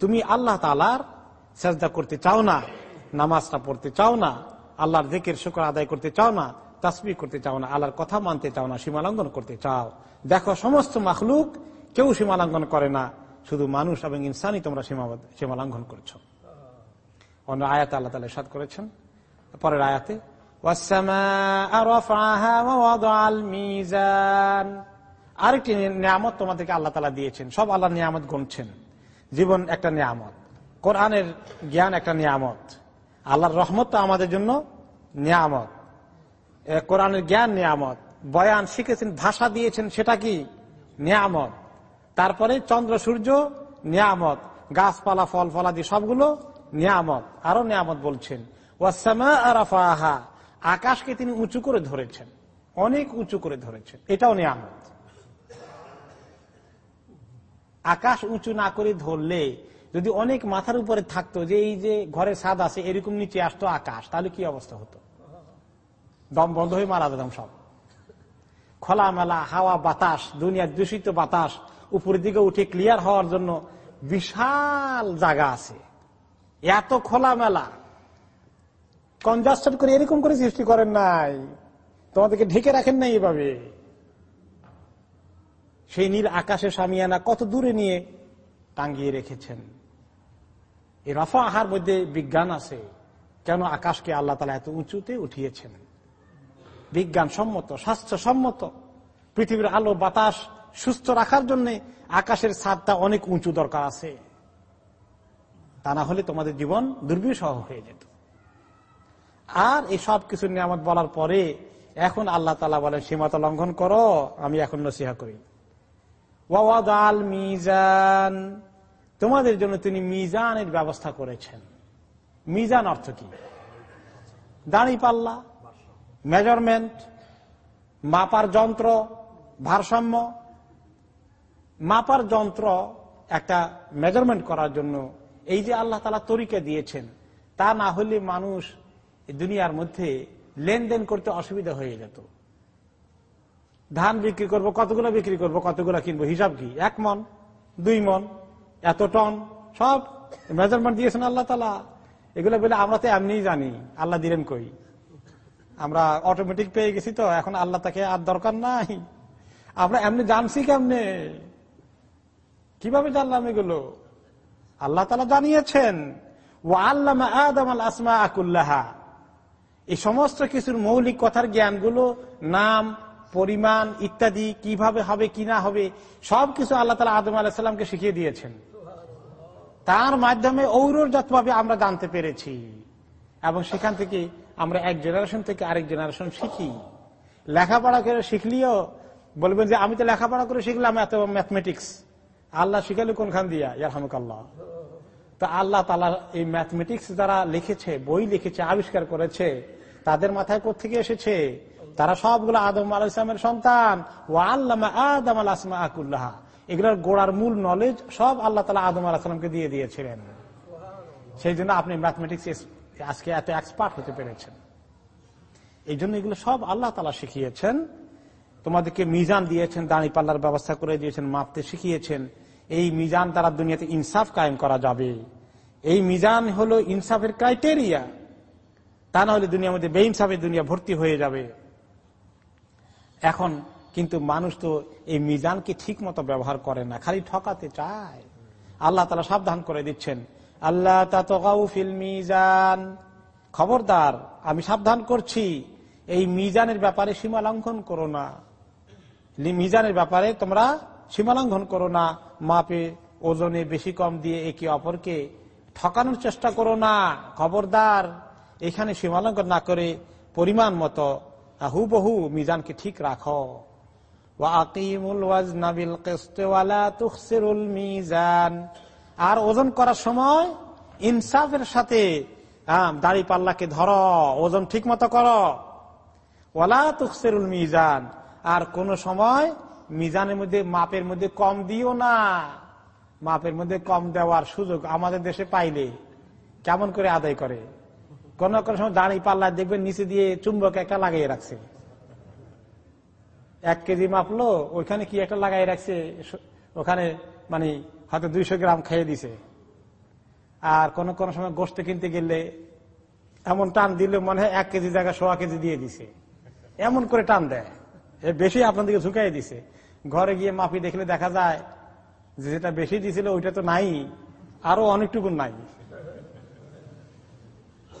তুমি আল্লাহ তালার সাজদা করতে চাও না, নামাজটা পড়তে চাও না, আল্লাহর দিকের শুকর আদায় করতে চাও না তাসবি করতে চাও না, আল্লাহর কথা মানতে চাও না, সীমালঙ্ঘন করতে চাও। দেখো, সমস্ত মাখলুক কেউ সীমালঙ্ঘন করে না, শুধু মানুষ এবং ইনসানই তোমরা সীমালঙ্ঘন করছ। অন্য আয়াতে আল্লাহ তালা সাদ করেছেন, পরের আয়াতে আরেকটি নিয়ামত তোমাদেরকে আল্লাহ তালা দিয়েছেন। সব আল্লাহ নিয়ামত গুনছেন। জীবন একটা নিয়ামত। কোরআনের জ্ঞান একটা নিয়ামত। আল্লাহর রহমত তো আমাদের জন্য নিয়ামত। কোরআনের জ্ঞান নিয়ামত। বয়ান শিখেছেন, ভাষা দিয়েছেন, সেটা কি? নিয়ামত। তারপরে চন্দ্র, সূর্য, নিয়ামত। গাছপালা, ফল, ফলাদি, সবগুলো নিয়ামত। আরও নিয়ামত বলছেন। আকাশকে তিনি উঁচু করে ধরেছেন। অনেক উঁচু করে ধরেছেন। এটাও নিয়ামত। আকাশ উঁচু না করে ধরলে, যদি অনেক মাথার উপরে থাকতো যে এই যে ঘরের স্বাদ আছে, এরকম নিচে আসতো আকাশ, তাহলে কি অবস্থা হতো? দম বন্ধ হয়ে মারা যেতাম সব। খোলামেলা হাওয়া, বাতাস দুনিয়ার দূষিত বাতাস, উপরের দিকে উঠে ক্লিয়ার হওয়ার জন্য বিশাল জায়গা আছে। এত খোলামেলা। কনজাস্টেড করে এরকম করে সৃষ্টি করেন নাই। তোমাদেরকে ঢেকে রাখেন নাই এভাবে। সেই নীল আকাশে সামিয়ানা কত দূরে নিয়ে টাঙ্গিয়ে রেখেছেন? এই রফা আহার মধ্যে বিজ্ঞান আছে। কেন আকাশকে আল্লাহ তালা এত উঁচুতে উঠিয়েছেন? বিজ্ঞান সম্মত স্বাস্থ্য সম্মত পৃথিবীর আলো, বাতাস সুস্থ রাখার জন্য আকাশের ছাদটা অনেক উঁচু দরকার আছে। তা না হলে তোমাদের জীবন দুর্বিষহ হয়ে যেত। আর এই সব কিছু নিয়ামত বলার পরে এখন আল্লাহ তালা বলেন, সীমাতা লঙ্ঘন করো, আমি এখন নসিহা করি। ওয়াদাল মিজান। তোমাদের জন্য তিনি মিজানের ব্যবস্থা করেছেন। মিজান অর্থ কি? দাঁড়ি পাল্লা মেজারমেন্ট মাপার যন্ত্র, ভারসাম্য। মাপার যন্ত্র একটা মেজারমেন্ট করার জন্য এই যে আল্লাহ তালা তরিকা দিয়েছেন, তা না হলে মানুষ দুনিয়ার মধ্যে লেনদেন করতে অসুবিধা হয়ে যেত। ধান বিক্রি করব, কতগুলো বিক্রি করব, কতগুলো কিনবো? হিসাব কি? এক মন, দুই মন, এত টন? সব মেজারমেন্ট দিয়েছেন আল্লাহ তালা এগুলো বলে আমরা তো এমনিই জানি, আল্লাহ দিলেন কই? আমরা অটোমেটিক পেয়ে গেছি তো, এখন আল্লাহ তাকে আর দরকার নাই। আমরা এমনি জানছি কেমনে? কীভাবে জানলাম এগুলো? আল্লাহ তালা জানিয়েছেন ও আল্লাহ আদম আল আসমা আকুল্লাহা এই সমস্ত কিছুর মৌলিক কথার জ্ঞানগুলো, নাম পরিমাণ ইত্যাদি কীভাবে হবে, কি না হবে, সবকিছু আল্লাহ তালা আদম আলাহিসাল্লামকে শিখিয়ে দিয়েছেন। তার মাধ্যমে ঔরজাতভাবে আমরা জানতে পেরেছি। এবং সেখান থেকে আমরা এক জেনারেশন থেকে আরেক জেনারেশন শিখি। লেখাপড়া করে শিখলিও বলবেন যে, আমি তো লেখাপড়া করে শিখলাম এত ম্যাথমেটিক্স আল্লাহ শিখালি কোনখান দিয়া? ইয়ারহামুক আল্লাহ তা আল্লাহ তালা এই ম্যাথমেটিক্স যারা লিখেছে, বই লিখেছে, আবিষ্কার করেছে, তাদের মাথায় কোথেকে এসেছে? তারা সবগুলো আদম আল ইসলামের সন্তান। ও আল্লামা আদম আল আসমা আকুল্লাহা এগুলোর গোড়ার মূল নলেজ সব আল্লাহ তালা আদম আলাহিসামকে দিয়ে দিয়েছিলেন। সেই জন্য আপনি ম্যাথমেটিক্স আজকে এত এক্সপার্ট হতে পেরেছেন। এই জন্য এগুলো সব আল্লাহ তালা শিখিয়েছেন। তোমাদেরকে মিজান দিয়েছেন, দাঁড়ি পাল্লার ব্যবস্থা করে দিয়েছেন, মাপতে শিখিয়েছেন। এই মিজান দ্বারা দুনিয়াতে ইনসাফ কায়েম করা যাবে। এই মিজান হলো ইনসাফের ক্রাইটেরিয়া তা না হলে দুনিয়ার মধ্যে বেইনসাফের দুনিয়া ভর্তি হয়ে যাবে। এখন কিন্তু মানুষ তো এই মিজানকে ঠিক মতো ব্যবহার করে না, খালি ঠকাতে চায়। আল্লাহ তালা সাবধান করে দিচ্ছেন। আল্লাহ ফিল মিজান। খবরদার, আমি সাবধান করছি। এই মিজানের ব্যাপারে সীমা লঙ্ঘন করো না। মিজানের ব্যাপারে তোমরা সীমা লঙ্ঘন করো না। মাপে ওজনে বেশি কম দিয়ে একে অপরকে ঠকানোর চেষ্টা করো না। খবরদার, এখানে সীমালঙ্ঘন না করে পরিমাণ মতো হুবহু মিজানকে ঠিক রাখো। আর ওজন করার সময় ইনসাফের সাথে দাড়ি পাল্লাকে ধর, ওজন ঠিক মতো কর ওলা মিজান। আর কোন সময় মিজানের মধ্যে, মাপের মধ্যে কম দিও না। মাপের মধ্যে কম দেওয়ার সুযোগ আমাদের দেশে পাইলে কেমন করে আদায় করে? কোন কোন সময় দাঁড়ি পাল্লা দেখবেন নিচে দিয়ে চুম্বক একটা লাগিয়ে রাখছে। এক কেজি মাপলো, ওইখানে কি একটা লাগাই রাখছে ওখানে মানে হয়তো দুইশো গ্রাম খেয়ে দিছে। আর কোন কোন সময় গোস্ত কিনতে গেলে এমন টান দিলে মনে হয় এক কেজি জায়গা সোয়া কেজি দিয়ে দিছে। এমন করে টান দেয়। এ বেশি আপনাদেরকে ঝুঁকাই দিছে। ঘরে গিয়ে মাপি দেখলে দেখা যায় যে যেটা বেশি দিছিল ওইটা তো নাই, আরও অনেকটুকু নাই।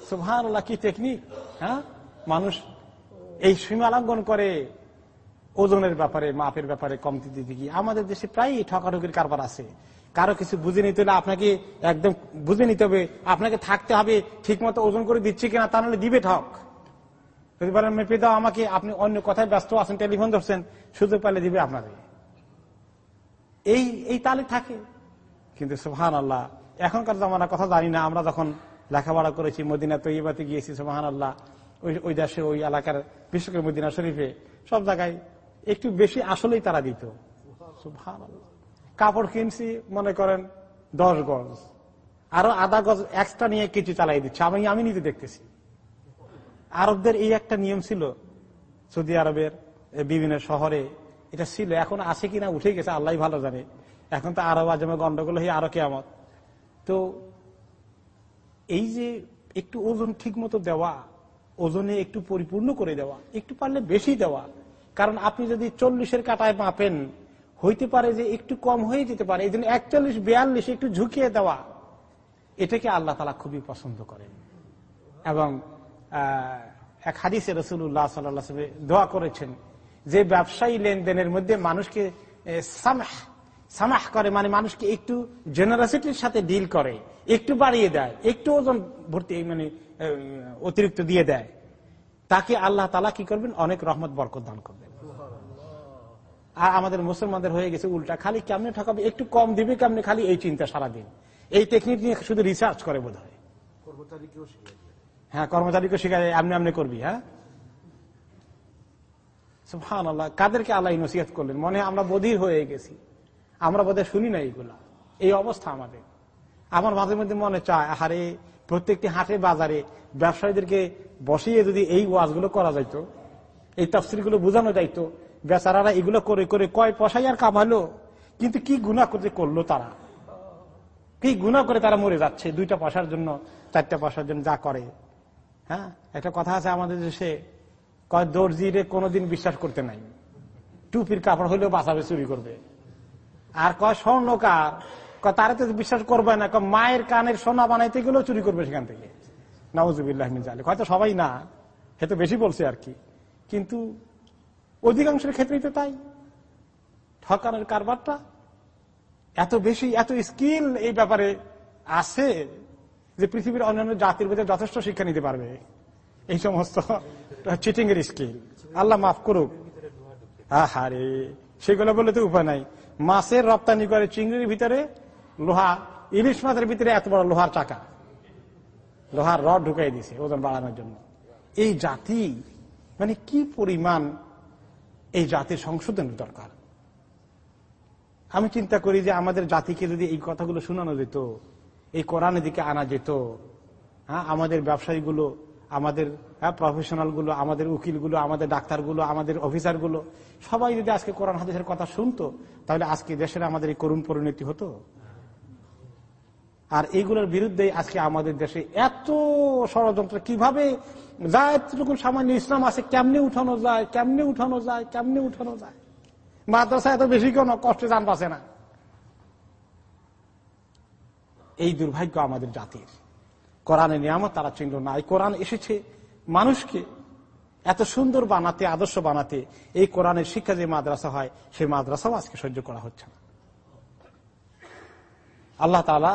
সুভান কি টেকনিক হ্যাঁ? মানুষ এই সীমালঙ্ঘন করে ওজনের ব্যাপারে, মাপের ব্যাপারে, কমতি দিতে গিয়ে। আমাদের দেশে প্রায় ঠকাঠকির কারবার আছে। কারও কিছু বুঝে নিতে হলে আপনাকে একদম বুঝে নিতে হবে, আপনাকে থাকতে হবে ঠিক মতো ওজন করে দিচ্ছে কিনা তা নাহলে দিবে ঠক যদি বলেন, মেপে দাও আমাকে, আপনি অন্য কথায় ব্যস্ত আছেন, টেলিফোন ধরছেন, সুযোগ পাইলে দিবে আপনাকে এই এই তালে থাকে। কিন্তু সুহান আল্লাহ এখনকার জামানার কথা জানি না, আমরা যখন লেখাপড়া করেছি মদিনা তৈবাতে গিয়েছি সুহান আল্লাহ ওই ওই দেশে, ওই এলাকার বিশেষ করে মদিনা শরীফে সব জায়গায় একটু বেশি আসলেই তারা দিত। কাপড় কিনছি, মনে করেন, দশ গজ। আরও আধা গজ এক্সট্রা নিয়ে কিছু চালাই দিচ্ছে। আমি আমি নিজে দেখতেছি। আরবদের এই একটা নিয়ম ছিল, সৌদি আরবের বিভিন্ন শহরে। এটা ছিল, এখন আছে কিনা উঠে গেছে আল্লাহ ভালো জানে। এখন তো আরব আজমে গন্ডগোল হয়ে আরও কেমন তো এই যে একটু ওজন ঠিক মতো দেওয়া, ওজনে একটু পরিপূর্ণ করে দেওয়া, একটু পারলে বেশি দেওয়া, কারণ আপনি যদি চল্লিশের কাটায় মাপেন, হইতে পারে যে একটু কম হয়ে যেতে পারে, এই জন্য একচল্লিশ, বিয়াল্লিশ একটু ঝুঁকিয়ে দেওয়া, এটাকে আল্লাহ তালা খুবই পছন্দ করেন। এবং এক হাদিসে রসুল্লাহ সাল্লাহ দোয়া করেছেন যে ব্যবসায়ী লেনদেনের মধ্যে মানুষকে সামাহ করে মানে মানুষকে একটু জেনারেসিটির সাথে ডিল করে, একটু বাড়িয়ে দেয়, একটু ওজন ভর্তি মানে অতিরিক্ত দিয়ে দেয়। তাকে আল্লাহ তালা কি করবেন? অনেক রহমত, বরকত দান করবেন। আর আমাদের মুসলমানদের হয়ে গেছে উল্টা, খালি কেমনে ঠকাবে? একটু কম দিবে কেমনে? খালি এই চিন্তা সারাদিন। এই টেকনিক নিয়ে শুধু রিসার্চ করে বোধ হয় হ্যাঁ কর্মচারীকে শিখায় আমনে আমনে করবি হ্যাঁ? কাদেরকে আল্লাহ নসিহত করলেন? মনে আমরা বধির হয়ে গেছি। আমরা বোধহয় শুনি না এইগুলা। এই অবস্থা আমাদের। আমার মাঝে মধ্যে মনে চায়, আহারে, প্রত্যেকটি হাটে বাজারে ব্যবসায়ীদেরকে বসিয়ে যদি এই ওয়াজগুলো করা যাইত, এই তফসিলগুলো বোঝানো যাইতো, বেচারারা এগুলো করে করে কয় পয়সাই আর কামালো, কিন্তু কি গুণা করতে করল তারা? কি গুণা করে তারা মরে যাচ্ছে? দুইটা পয়সার জন্য, চারটা পয়সার জন্য যা করে। হ্যাঁ? একটা কথা আছে আমাদের দেশে, কয় দর্জিরে কোনোদিন বিশ্বাস করতে নাই। টুপির কাপড় হইলেও বাঁচাবে চুরি করবে। আর কয় স্বর্ণকার তারা তো বিশ্বাস করবে না। মায়ের কানের সোনা বানাইতে গেলেও চুরি করবে সেখান থেকে। নওয়াজুবিল্লাহ হয়তো সবাই না, সে তো বেশি বলছে আর কি। কিন্তু অধিকাংশের ক্ষেত্রেই তো তাই। ঠকানোর কারবারটা এত বেশি, এত স্কিল এই ব্যাপারে আছে যে পৃথিবীর অন্যান্য জাতির মধ্যে যথেষ্ট শিক্ষা নিতে পারবে। এই সমস্ত চিটিং এর স্কিল। আল্লাহ মাফ করুক। আহারে, সেগুলো বলে তো উপায় নাই। মাছের রপ্তানি করে চিংড়ির ভিতরে লোহা, ইলিশ মাছের ভিতরে এত বড় লোহার চাকা। লোহার রড ঢুকাই দিছে ওজন বাড়ানোর জন্য। এই জাতি মানে কি পরিমাণ এই জাতির সংশোধনের দরকার? আমি চিন্তা করি যে আমাদের জাতিকে যদি এই কথাগুলো শোনানো যেত, এই কোরআনের দিকে আনা যেত হ্যাঁ আমাদের ব্যবসায়ীগুলো, আমাদের প্রফেশনালগুলো আমাদের উকিলগুলো, আমাদের ডাক্তারগুলো, আমাদের অফিসারগুলো সবাই যদি আজকে কোরআন, হাদিসের কথা শুনতো, তাহলে আজকে দেশের আমাদের এই করুণ পরিণতি হতো। আর এইগুলোর বিরুদ্ধে আজকে আমাদের দেশে এত ষড়যন্ত্র, কীভাবে যা এতটুকু সামান্য ইসলাম আছে, কেমনে উঠানো যায়, কেমনে উঠানো যায়, কেমনে উঠানো যায়? মাদ্রাসা এত বেশি কেন? কষ্টে যান পাচ্ছে না। এই দুর্ভাগ্য আমাদের জাতির। কোরআনের নিয়ামত তারা চিনল না এই কোরআন এসেছে মানুষকে এত সুন্দর বানাতে, আদর্শ বানাতে এই কোরআনের শিক্ষা যে মাদ্রাসা হয়, সেই মাদ্রাসাও আজকে সহ্য করা হচ্ছে না। আল্লাহ তালা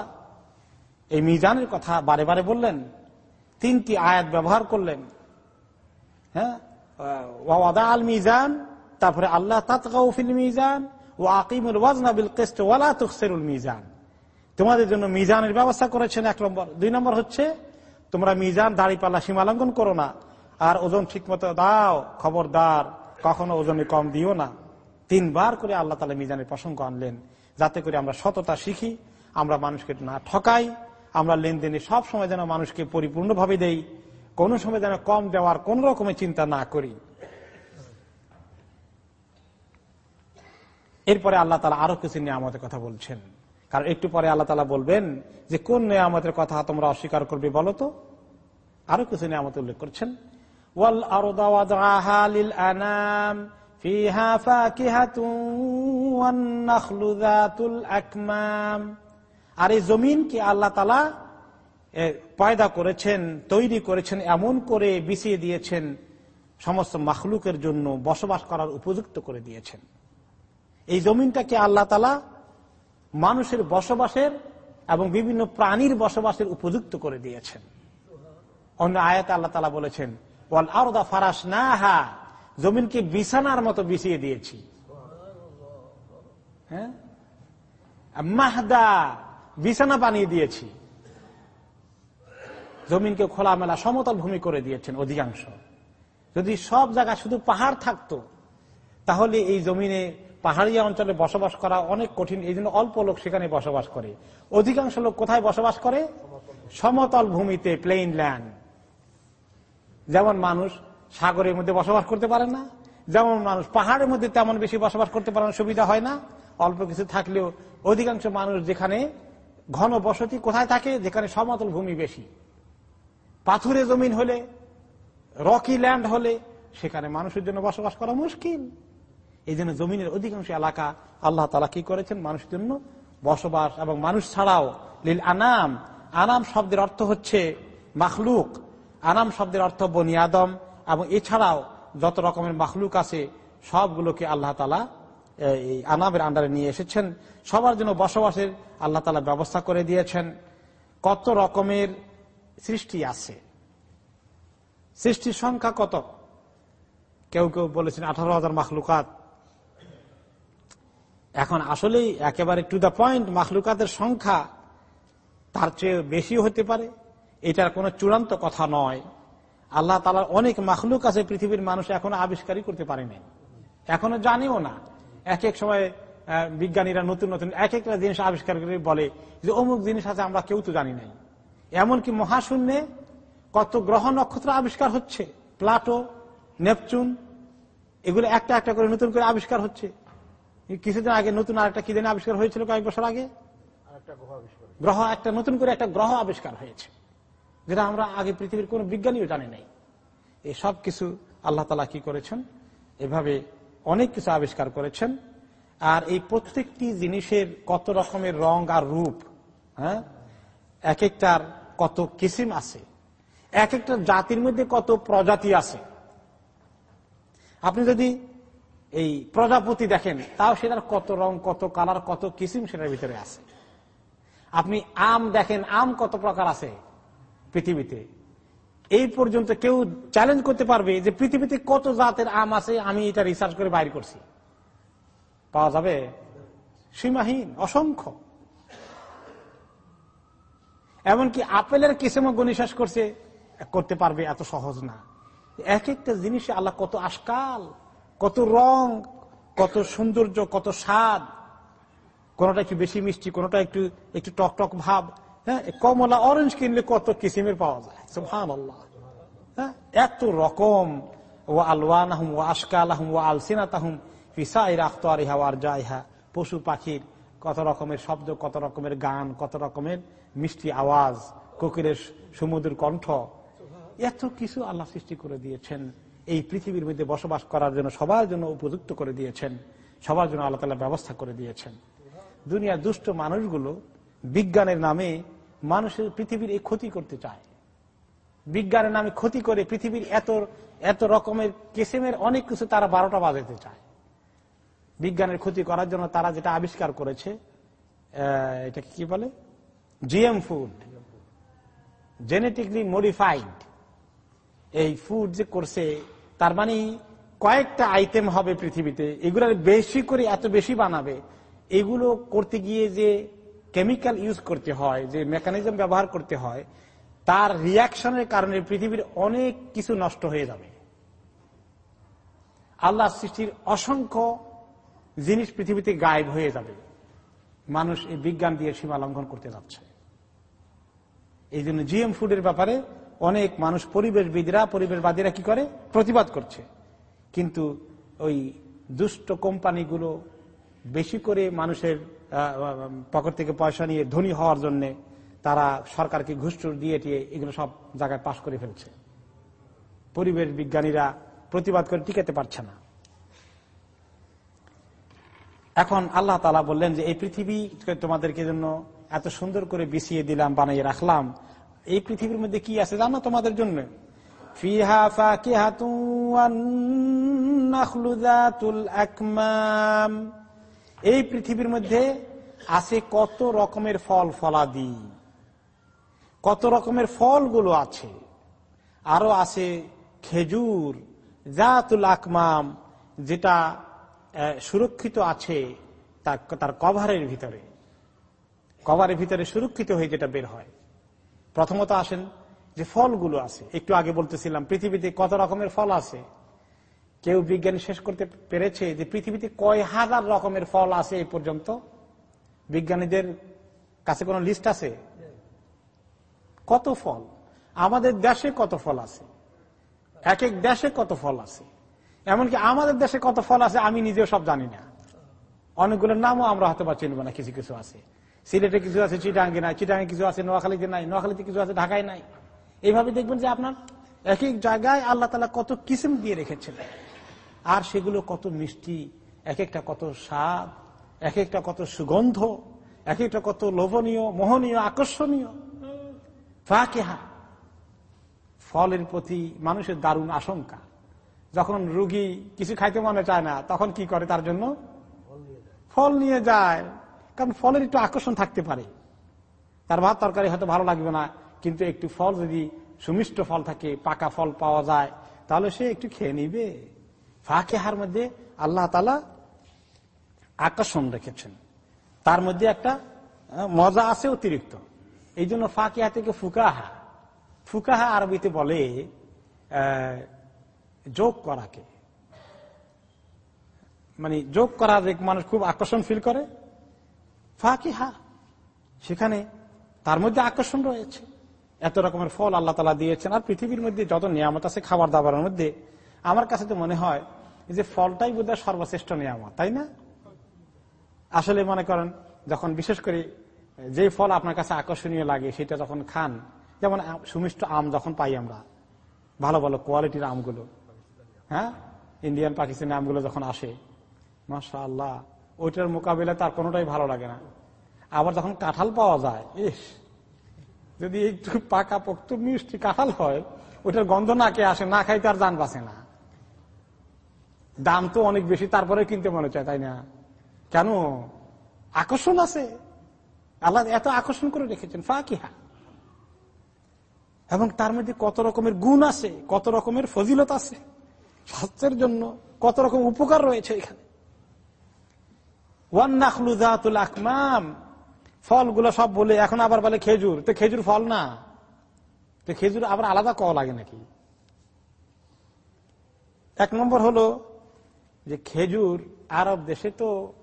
এই মিজানের কথা বারে বারে বললেন, তিনটি আয়াত ব্যবহার করলেন। হ্যাঁ? ওয়াদা আল মিজান, তারপরে আল্লাহ তাতকাউফিল মিজান ও আকিমুল ওয়াজনাবিল কেস্ট ওয়ালা তুকসেরুল মিজান। তোমাদের জন্য মিজানের ব্যবস্থা করেছেন এক নম্বর। দুই নম্বর হচ্ছে তোমরা মিজান দাড়িপাল্লা সীমালঙ্ঘন করো না। আর ওজন ঠিক মতো দাও, খবরদার। কখনো ওজনে কম দিও না। তিনবার করে আল্লাহ তালা মিজানের প্রসঙ্গ আনলেন, যাতে করে আমরা সততা শিখি, আমরা মানুষকে না ঠকাই, আমরা লেনদেনে সব সময় যেন মানুষকে পরিপূর্ণভাবে দেই, কোনো সময় যেন কম দেওয়ার কোন রকমের চিন্তা না করি। এরপরে আল্লাহ তালা আরও কিছু নিয়ে আমাদের কথা বলছেন। কারণ একটু পরে আল্লাহ তালা বলবেন যে, কোন নিয়ামতের কথা তোমরা অস্বীকার করবে বলো তো? আরও কিছু নিয়ামত উল্লেখ করছেন। আনাম আকমাম। আর এই জমিনকে আল্লাহ তালা পয়দা করেছেন, তৈরি করেছেন, এমন করে বিছিয়ে দিয়েছেন, সমস্ত মাখলুকের জন্য বসবাস করার উপযুক্ত করে দিয়েছেন। এই জমিনটাকে আল্লাহ তালা মানুষের বসবাসের এবং বিভিন্ন প্রাণীর বসবাসের উপযুক্ত করে দিয়েছেন। অন্য আয়াত আল্লাহ তালা বলেছেন, ওয়াল আরদা ফারাস না হা জমিনকে বিছানার মতো বিছিয়ে দিয়েছি। হ্যাঁ? মাহদা, বিছানা বানিয়ে দিয়েছি। জমিনকে খোলামেলা সমতল ভূমি করে দিয়েছেন অধিকাংশ। যদি সব জায়গা শুধু পাহাড় থাকতো, তাহলে এই জমিনে পাহাড়িয়া অঞ্চলে বসবাস করা অনেক কঠিন, এই জন্য অল্প লোক সেখানে বসবাস করে। অধিকাংশ লোক কোথায় বসবাস করে? সমতল ভূমিতে প্লেইন ল্যান্ড যেমন মানুষ সাগরের মধ্যে বসবাস করতে পারে না, যেমন মানুষ পাহাড়ের মধ্যে তেমন বেশি বসবাস করতে পারার সুবিধা হয় না। অল্প কিছু থাকলেও অধিকাংশ মানুষ যেখানে ঘন বসতি কোথায় থাকে? যেখানে সমতল ভূমি বেশি। পাথুরে জমিন হলে রকি ল্যান্ড হলে, সেখানে মানুষের জন্য বসবাস করা মুশকিল। এই জন্য জমিনের অধিকাংশ এলাকা আল্লাহ তালা কি করেছেন? মানুষের জন্য বসবাস এবং মানুষ ছাড়াও লীল আনাম। আনাম শব্দের অর্থ হচ্ছে মাখলুক। আনাম শব্দের অর্থ বনিয়াদম এবং এছাড়াও যত রকমের মাখলুক আছে, সবগুলোকে আল্লাহ তালা এই আনামের আন্ডারে নিয়ে এসেছেন। সবার জন্য বসবাসের আল্লাহ তালা ব্যবস্থা করে দিয়েছেন। কত রকমের সৃষ্টি আছে? সৃষ্টির সংখ্যা কত? কেউ কেউ বলেছেন আঠারো হাজার মাখলুকাত। এখন আসলেই একেবারে টু দ্য পয়েন্ট মাখলুকাতের সংখ্যা তার চেয়ে বেশি হতে পারে। এটার কোনো চূড়ান্ত কথা নয়। আল্লাহ তালার অনেক মাখলুক আছে, পৃথিবীর মানুষ এখনও আবিষ্কারই করতে পারেনি। এখনও জানিও না। এক এক সময় বিজ্ঞানীরা নতুন নতুন এক একটা জিনিস আবিষ্কার করে বলে যে অমুক জিনিস আছে, আমরা কেউ তো জানি নাই। এমনকি মহাশূন্যে কত গ্রহ নক্ষত্র আবিষ্কার হচ্ছে, প্লাটো, নেপচুন, এগুলো একটা একটা করে নতুন করে আবিষ্কার হচ্ছে। কিছুদিন আগে নতুন আর একটা কি দিন আবিষ্কার হয়েছিল কয়েক বছর আগে? গ্রহ একটা নতুন করে একটা গ্রহ আবিষ্কার হয়েছে যেটা আমরা আগে পৃথিবীর কোন বিজ্ঞানীও জানি নাই। এই সব কিছু আল্লাহ তালা কি করেছেন? এভাবে অনেক কিছু আবিষ্কার করেছেন। আর এই প্রত্যেকটি জিনিসের কত রকমের রং আর রূপ হ্যাঁ? এক একটার কত কিসিম আছে? এক একটা জাতির মধ্যে কত প্রজাতি আছে? আপনি যদি এই প্রজাপতি দেখেন, তাও সেটার কত রং, কত কালার, কত কিসিম সেটার ভিতরে আছে। আপনি আম দেখেন, আম কত প্রকার আছে পৃথিবীতে। এই পর্যন্ত কেউ চ্যালেঞ্জ করতে পারবে যে পৃথিবীতে কত জাতের আম আছে, আমি এটা রিসার্চ করে বাইর করছি। পাওয়া যাবে? সীমাহীন, অসংখ্য। এমনকি আপেলের কিসেম গণিশ্বাস করছে, করতে পারবে এত সহজ না। এক একটা জিনিসে আল্লাহ কত আশকাল। কত রং, কত সৌন্দর্য, কত স্বাদ। কোনটা একটু বেশি মিষ্টি, কোনটা একটু একটু টক টক ভাব। হ্যাঁ কমলা অরেঞ্জ কিনলে কত কিসিমের পাওয়া যায়? ভাব আল্লাহ হ্যাঁ? এত রকম। ও আলওয়ান আহম ও আশকাল আহম ও আলসিনাত আহম ফিসা ইহা আর জাইহা পশু পাখির কত রকমের শব্দ, কত রকমের গান, কত রকমের মিষ্টি আওয়াজ, কোকিলের সমুদ্র কণ্ঠ। এত কিছু আল্লাহ সৃষ্টি করে দিয়েছেন। এই পৃথিবীর মধ্যে বসবাস করার জন্য সবার জন্য উপযুক্ত করে দিয়েছেন, সবার জন্য আল্লাহ তালা ব্যবস্থা করে দিয়েছেন। দুনিয়ার দুষ্ট মানুষগুলো বিজ্ঞানের নামে মানুষের পৃথিবীর এই ক্ষতি করতে চায়। বিজ্ঞানের নামে ক্ষতি করে পৃথিবীর এত এত রকমের কেসেমের অনেক কিছু তারা বারোটা বাজাতে চায়। বিজ্ঞানের ক্ষতি করার জন্য তারা যেটা আবিষ্কার করেছে এটা কি বলে? GM food. জেনেটিকলি মডিফাইড এই ফুড যে করছে, তার মানে কয়েকটা আইটেম হবে পৃথিবীতে। এগুলো বেশি করে এত বেশি বানাবে। এগুলো করতে গিয়ে যে কেমিক্যাল ইউজ করতে হয়, যে মেকানিজম ব্যবহার করতে হয়, তার রিয়াকশনের কারণে পৃথিবীর অনেক কিছু নষ্ট হয়ে যাবে। আল্লাহ সৃষ্টির অসংখ্য জিনিস পৃথিবীতে গায়েব হয়ে যাবে। মানুষ এই বিজ্ঞান দিয়ে সীমা লঙ্ঘন করতে যাচ্ছে। এই জন্য জিএম ফুডের ব্যাপারে অনেক মানুষ পরিবেশবিদরা, পরিবেশবাদীরা কি করে? প্রতিবাদ করছে। কিন্তু ওই দুষ্ট কোম্পানিগুলো বেশি করে মানুষের পকেট থেকে পয়সা নিয়ে ধনী হওয়ার জন্য তারা সরকারকে ঘুষটুর দিয়ে টিয়ে এগুলো সব জায়গায় পাশ করে ফেলছে। পরিবেশ বিজ্ঞানীরা প্রতিবাদ করে টিকাতে পারছে না। এখন আল্লাহ তালা বললেন যে, এই পৃথিবী তোমাদেরকে জন্য এত সুন্দর করে বিছিয়ে দিলাম, বানিয়ে রাখলাম। এই পৃথিবীর মধ্যে কি আছে জানো তোমাদের জন্য? এই পৃথিবীর মধ্যে আছে কত রকমের ফল ফলাদি। কত রকমের ফলগুলো আছে। আরও আছে খেজুর জাতুল আকমাম, যেটা সুরক্ষিত আছে তার কভারের ভিতরে। কভারের ভিতরে সুরক্ষিত হয়ে যেটা বের হয়। প্রথমত আসেন যে ফলগুলো আছে। একটু আগে বলতেছিলাম, পৃথিবীতে কত রকমের ফল আছে? কেউ বিজ্ঞানী শেষ করতে পেরেছে যে পৃথিবীতে কয় হাজার রকমের ফল আছে এই পর্যন্ত? বিজ্ঞানীদের কাছে কোন লিস্ট আছে? কত ফল? আমাদের দেশে কত ফল আছে? এক এক দেশে কত ফল আছে? এমনকি আমাদের দেশে কত ফল আছে আমি নিজেও সব জানি না। অনেকগুলোর নামও আমরা হয়তো বা চিনব না, কিছু কিছু আছে। সিলেটে কিছু আছে, চিটাঙ্গে নাই, চিটাঙ্গে কিছু আছে, নোয়াখালীতে নাই, নোয়াখালীতে কিছু আছে, ঢাকায় নাই। এইভাবে দেখবেন যে আপনার এক এক জায়গায় আল্লাহ তালা কত কিসিম দিয়ে রেখেছেন। আর সেগুলো কত মিষ্টি এক একটা কত স্বাদ এক একটা কত সুগন্ধ এক একটা কত লোভনীয়, মোহনীয়, আকর্ষণীয়। ফাঁকেহা। ফলের প্রতি মানুষের দারুণ আশঙ্কা। যখন রুগী কিছু খাইতে মনে চায় না, তখন কি করে তার জন্য? ফল নিয়ে যায়। কারণ ফলের একটু আকর্ষণ থাকতে পারে। তার ভাত তরকারি হয়তো ভালো লাগবে না, কিন্তু একটু ফল যদি সুমিষ্ট ফল থাকে, পাকা ফল পাওয়া যায়, তাহলে সে একটু খেয়ে নিবে। ফাঁকেহার মধ্যে আল্লাহ তালা আকর্ষণ রেখেছেন। তার মধ্যে একটা মজা আছে অতিরিক্ত। এই জন্য ফাঁকিহা থেকে ফুকাহা। ফুকাহা আরবিতে বলে যোগ করাকে। মানে যোগ করা মানুষ খুব আকর্ষণ ফিল করে ফাঁকিহা। সেখানে তার মধ্যে আকর্ষণ রয়েছে। এত রকমের ফল আল্লাহ তালা দিয়েছেন। আর পৃথিবীর মধ্যে যত নিয়ামত আছে খাবার দাবারের মধ্যে, আমার কাছে তো মনে হয় যে ফলটাই বোধহয় সর্বশ্রেষ্ঠ নিয়ামত, তাই না? আসলে মনে করেন, যখন বিশেষ করে যে ফল আপনার কাছে আকর্ষণীয় লাগে, সেটা যখন খান, যেমন সুমিষ্ট আম যখন পাই আমরা, ভালো ভালো কোয়ালিটির আমগুলো হ্যাঁ? ইন্ডিয়ান পাকিস্তানি আমগুলো যখন আসে মাসা আল্লাহ ওইটার মোকাবিলায় তার কোনোটাই ভালো লাগে না। আবার যখন কাঁঠাল পাওয়া যায়, ইস, যদি একটু পাকা পোক্ত মিষ্টি কাঁঠাল হয়, ওইটার গন্ধ না কে আসে, না খাই তার যান বাঁচে না। দাম তো অনেক বেশি তারপরে কিনতে মনে চায়, তাই না? কেন? আকর্ষণ আছে। আল্লাহ এত আকর্ষণ করে রেখেছেন, ফাঁকিহা। এবং তার মধ্যে কত রকমের গুণ আছে, কত রকমের ফজিলত আছে। স্বাস্থ্যের জন্য কত রকম উপকার রয়েছে এখানে। ওয়ান্নাখলুজাতুল আকমাম। ফলগুলো সব বলে, এখন আবার বলে খেজুর। তো খেজুর ফল না। তো খেজুর আবার আলাদা ক লাগে নাকি? এক নম্বর হলো যে খেজুর আরব দেশে তো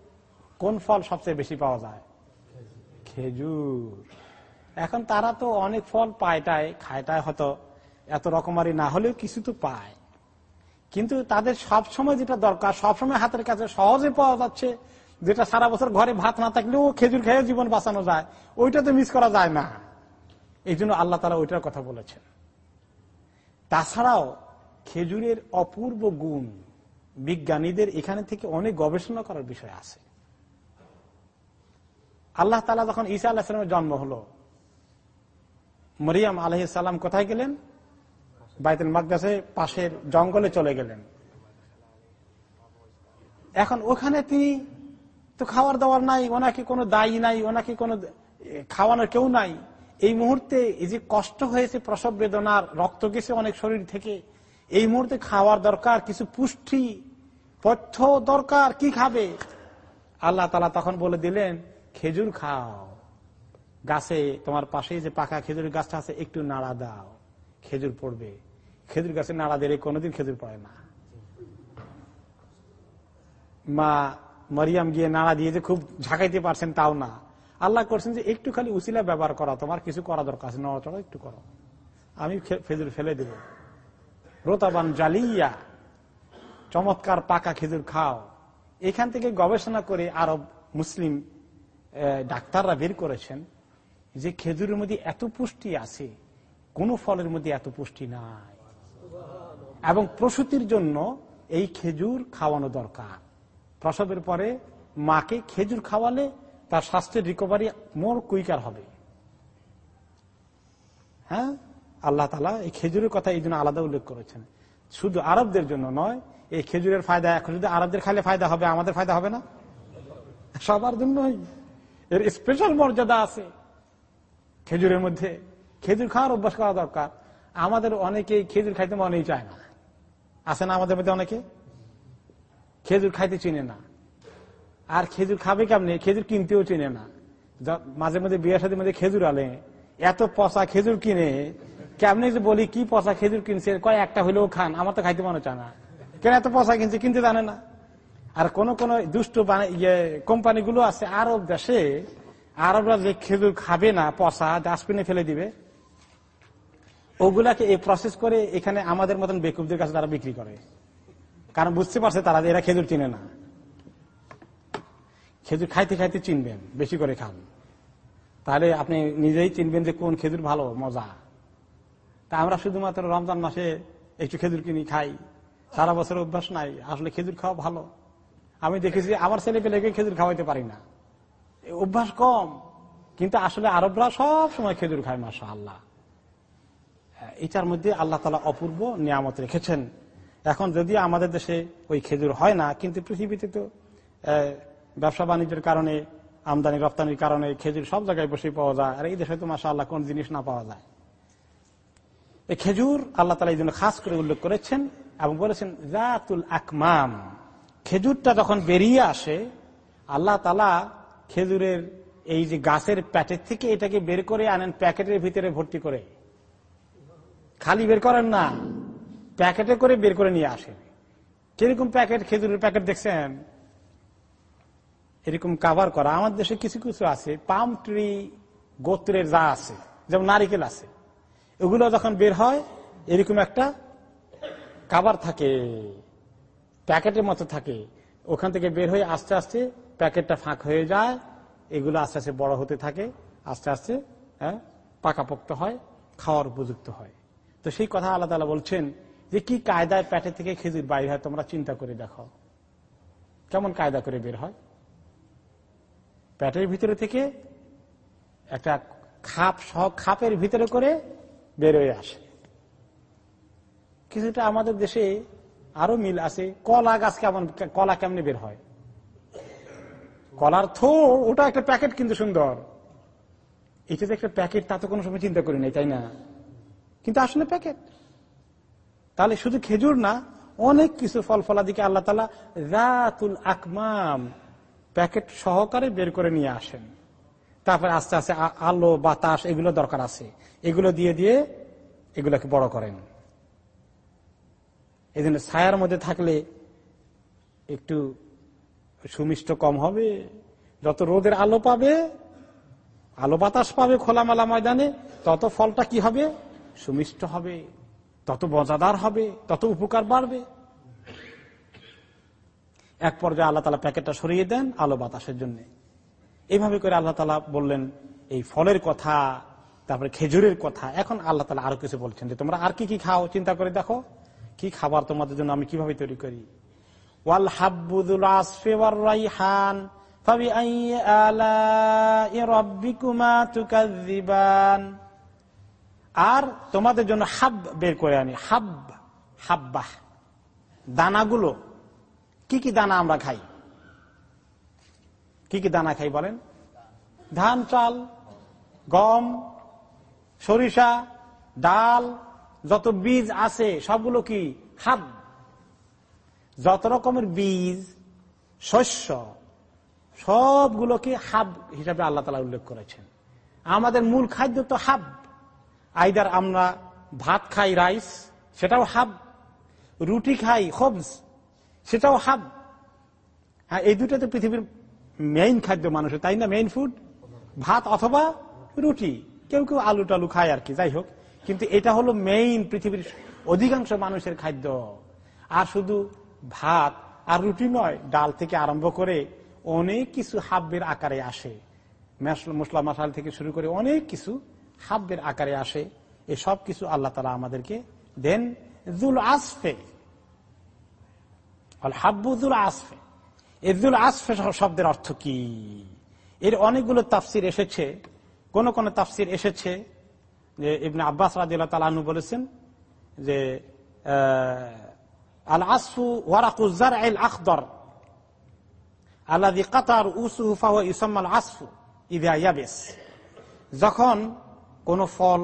কোন ফল সবচেয়ে বেশি পাওয়া যায়? খেজুর। এখন তারা তো অনেক ফল পায়টায় খায়টায় হয়তো এত রকমারি না হলেও কিছু তো পায়। কিন্তু তাদের সব সময় যেটা দরকার, সবসময় হাতের কাছে সহজে পাওয়া যাচ্ছে যেটা সারা বছর ঘরে ভাত না থাকলেও খেজুর খেয়ে জীবন বাঁচানো যায় ওইটা তো মিস করা যায় না। এই জন্য আল্লাহ তালা ওইটার কথা বলেছেন। তাছাড়াও খেজুরের অপূর্ব গুণ বিজ্ঞানীদের এখানে থেকে অনেক গবেষণা করার বিষয় আছে। আল্লাহ তালা যখন ঈসা আল্লাহামের জন্ম হল, মরিয়াম আলহিসাল্লাম কোথায় গেলেন? বাইতুল মাকদাসে পাশের জঙ্গলে চলে গেলেন। এখন ওখানে তিনি তো খাওয়ার দাওয়ার নাই, ওনাকে কোনো দায়ী নাই, ওনাকে কোনো খাওয়ানোর কেউ নাই। এই মুহূর্তে এই যে কষ্ট হয়েছে প্রসব বেদনার, রক্ত গেছে অনেক শরীর থেকে, এই মুহূর্তে খাওয়ার দরকার, কিছু পুষ্টি, পথ্য দরকার, কি খাবে? আল্লাহ তালা তখন বলে দিলেন, খেজুর খাও। গাছে, তোমার পাশে যে পাকা খেজুরের গাছটা আছে, একটু নাড়া দাও। খেজুর পড়বে। খেজুর গাছে নাড়া দিলে কোনোদিন খেজুর পড়ে না। মা মরিয়াম গিয়ে নাড়া দিয়ে যে খুব ঝাঁকাইতে পারছেন তাও না। আল্লাহ করছেন যে একটু খালি উসিলা ব্যবহার করা, তোমার কিছু করা দরকার আছে, নড়াচড়া একটু করো। আমি খেজুর ফেলে দেব। রোতাবান জালিয়া, চমৎকার পাকা খেজুর খাও। এখান থেকে গবেষণা করে আরব মুসলিম ডাক্তাররা বের করেছেন যে খেজুরের মধ্যে এত পুষ্টি আছে, কোন ফলের মধ্যে এত পুষ্টি নাই। এবং প্রসূতির জন্য এই খেজুর খাওয়ানো দরকার। প্রসবের পরে মাকে খেজুর খাওয়ালে তার স্বাস্থ্যের রিকভারি মোর কুইকার হবে। হ্যাঁ? আল্লাহ তালা এই খেজুরের কথা এই জন্য আলাদা উল্লেখ করেছেন। শুধু আরবদের জন্য নয়, এই খেজুরের ফায়দা, এখন যদি আরবদের খাইলে ফায়দা হবে, আমাদের ফায়দা হবে না? সবার জন্যই। এর স্পেশাল মর্যাদা আছে। খেজুরের মধ্যে খেজুর খাওয়ার অভ্যাস করা দরকার। আমাদের অনেকে খেজুর খাইতে মনেই চায় না। আছে না আমাদের মধ্যে অনেকে? খেজুর খাইতে চিনে না। আর খেজুর খাবে কেমনি? খেজুর কিনতেও চিনে না। মাঝে মাঝে বিয়ের সাথে মধ্যে খেজুর আলে এত পচা খেজুর কিনে, কেমনি যে বলি কি পচা খেজুর কিনছে? কয়, একটা হইলেও খান, আমার তো খাইতে মনে চায় না। কেন এত পচা কিনছে? কিনতে জানে না। আর কোন কোন দুষ্ট ইয়ে কোম্পানিগুলো আছে, আরব দেশে, আরবরা যে খেজুর খাবে না, পচা, ডাস্টবিনে ফেলে দিবে। ওগুলাকে এই প্রসেস করে এখানে আমাদের মতন বেকুবদের কাছে তারা বিক্রি করে। কারণ বুঝতে পারছে তারা এরা খেজুর চিনে না। খেজুর খাইতে খাইতে চিনবেন, বেশি করে খান। তাহলে আপনি নিজেই চিনবেন যে কোন খেজুর ভালো, মজা। তা আমরা শুধুমাত্র রমজান মাসে একটু খেজুর কিনি, খাই। সারা বছর অভ্যাস নাই, আসলে খেজুর খাওয়া ভালো। আমি দেখেছি আমার ছেলে পেলেকে খেজুর খাওয়াইতে পারি না। অভ্যাস কম, কিন্তু আসলে আরবরা সব সময় খেজুর খায় মাসা আল্লাহ এটার মধ্যে আল্লাহ তালা অপূর্ব নিয়ামত রেখেছেন। এখন যদি আমাদের দেশে ওই খেজুর হয় না, কিন্তু পৃথিবীতে তো ব্যবসা বাণিজ্যের কারণে, আমদানি, রপ্তানির কারণে খেজুর সব জায়গায় বসে পাওয়া যায়। আর এই দেশে তো মাসা আল্লাহ কোন জিনিস না পাওয়া যায়। এই খেজুর আল্লাহ তালা এই জন্য খাস করে উল্লেখ করেছেন এবং বলেছেন, জাতুল আকমাম। খেজুরটা যখন বেরিয়ে আসে, আল্লাহ তালা খেজুরের এই যে গাছের প্যাটের থেকে এটাকে বের করে আনেন প্যাকেটের ভিতরে ভর্তি করে। খালি বের করেন না। প্যাকেটে করে বের করে নিয়ে আসেন কীরকম প্যাকেট, খেজুরের প্যাকেট দেখছেন? এরকম কাভার করা। আমার দেশে কিছু কিছু আছে পাম ট্রি গোত্রের যা আছে, যেমন নারিকেল আছে, এগুলো যখন বের হয়, এরকম একটা কাবার থাকে, প্যাকেটের মতো থাকে। ওখান থেকে বের হয়ে আস্তে আস্তে প্যাকেটটা ফাঁক হয়ে যায়, এগুলো আস্তে আস্তে বড় হতে থাকে, আস্তে আস্তে হ্যাঁ পাকাপোক্ত হয়, খাওয়ার উপযুক্ত হয়। তো সেই কথা আল্লাহ তালা বলছেন যে কি কায়দায় প্যাটে থেকে খেজুর বাইর হয় তোমরা চিন্তা করে দেখো। কেমন কায়দা করে বের হয়? প্যাটের ভিতরে থেকে একটা খাপ সহ খাপের ভিতরে করে বেরোয় আসে। কিছুটা আমাদের দেশে আরও মিল আছে। কলা গাছ কেমন, কলা কেমনে বের হয়? কলার থো ওটা একটা প্যাকেট কিন্তু সুন্দর। এটা যে একটা প্যাকেট, তা তো কোনো সময় চিন্তা করি নাই, তাই না? কিন্তু আসলে প্যাকেট। তাহলে শুধু খেজুর না, অনেক কিছু ফল ফলাদিকে আল্লাহ তালা রাতুল আকমাম প্যাকেট সহকারে বের করে নিয়ে আসেন। তারপরে আস্তে আস্তে আলো, বাতাস, এগুলো দরকার আছে। এগুলো দিয়ে দিয়ে এগুলোকে বড় করেন। এই জন্য ছায়ার মধ্যে থাকলে একটু সুমিষ্ট কম হবে। যত রোদের আলো পাবে, আলো বাতাস পাবে খোলামেলা ময়দানে, তত ফলটা কি হবে? সুমিষ্ট হবে। তত মজাদার হবে, তত উপকার বাড়বে। এক পর্যায়ে আল্লাহ তালা প্যাকেটটা সরিয়ে দেন আলো বাতাসের জন্য। এইভাবে করে আল্লাহ তালা বললেন, এই ফলের কথা, তারপরে খেজুরের কথা, এখন আল্লাহ তালা আরও কিছু বলছেন যে, তোমরা আর কি কি খাও? চিন্তা করে দেখো, কি খাবার তোমাদের জন্য আমি কীভাবে তৈরি করি? ওয়াল হাব্বুদুল আসফে ওয়ার রাইহান আর তোমাদের জন্য হাব বের করে আনি। হাব, হাব্বাহ। দানাগুলো, কি কি দানা আমরা খাই? কি কি দানা খাই বলেন? ধান, চাল, গম, সরিষা, ডাল, যত বীজ আছে, সবগুলো কি? হাব। যত রকমের বীজ, শস্য, সবগুলোকে হাব হিসাবে আল্লাহ তালা উল্লেখ করেছেন। আমাদের মূল খাদ্য তো হাব। আইদার আমরা ভাত খাই রাইস, সেটাও হাব। রুটি খাই হবস সেটাও হাব। হ্যাঁ এই দুটো তো পৃথিবীর মেইন খাদ্য মানুষের তাই না? মেইন ফুড ভাত অথবা রুটি। কেউ কেউ আলু টালু খায় আর কি, যাই হোক। কিন্তু এটা হলো মেইন পৃথিবীর অধিকাংশ মানুষের খাদ্য। আর শুধু ভাত আর রুটি নয়, ডাল থেকে আরম্ভ করে অনেক কিছু হাব্যের আকারে আসে। মশলা, মশাল থেকে শুরু করে অনেক কিছু হাব্যের আকারে আসে এই সব কিছু আল্লাহ তালা আমাদেরকে দেন জুল আসফে হাব্বুদুল আসফে এদুল আসফে শব্দের অর্থ কি? এর অনেকগুলো তাফসির এসেছে। কোন কোন তাফসির এসেছে যে ইবনে আব্বাস রাজিল্লাহ তালু বলেছেন যে আল আসফু ওয়ারাকুজার আল আখদর। আল্লাদি কাতার উসুফা ইসম্মাল আসফু ইদা ইয়াবেস। যখন কোন ফল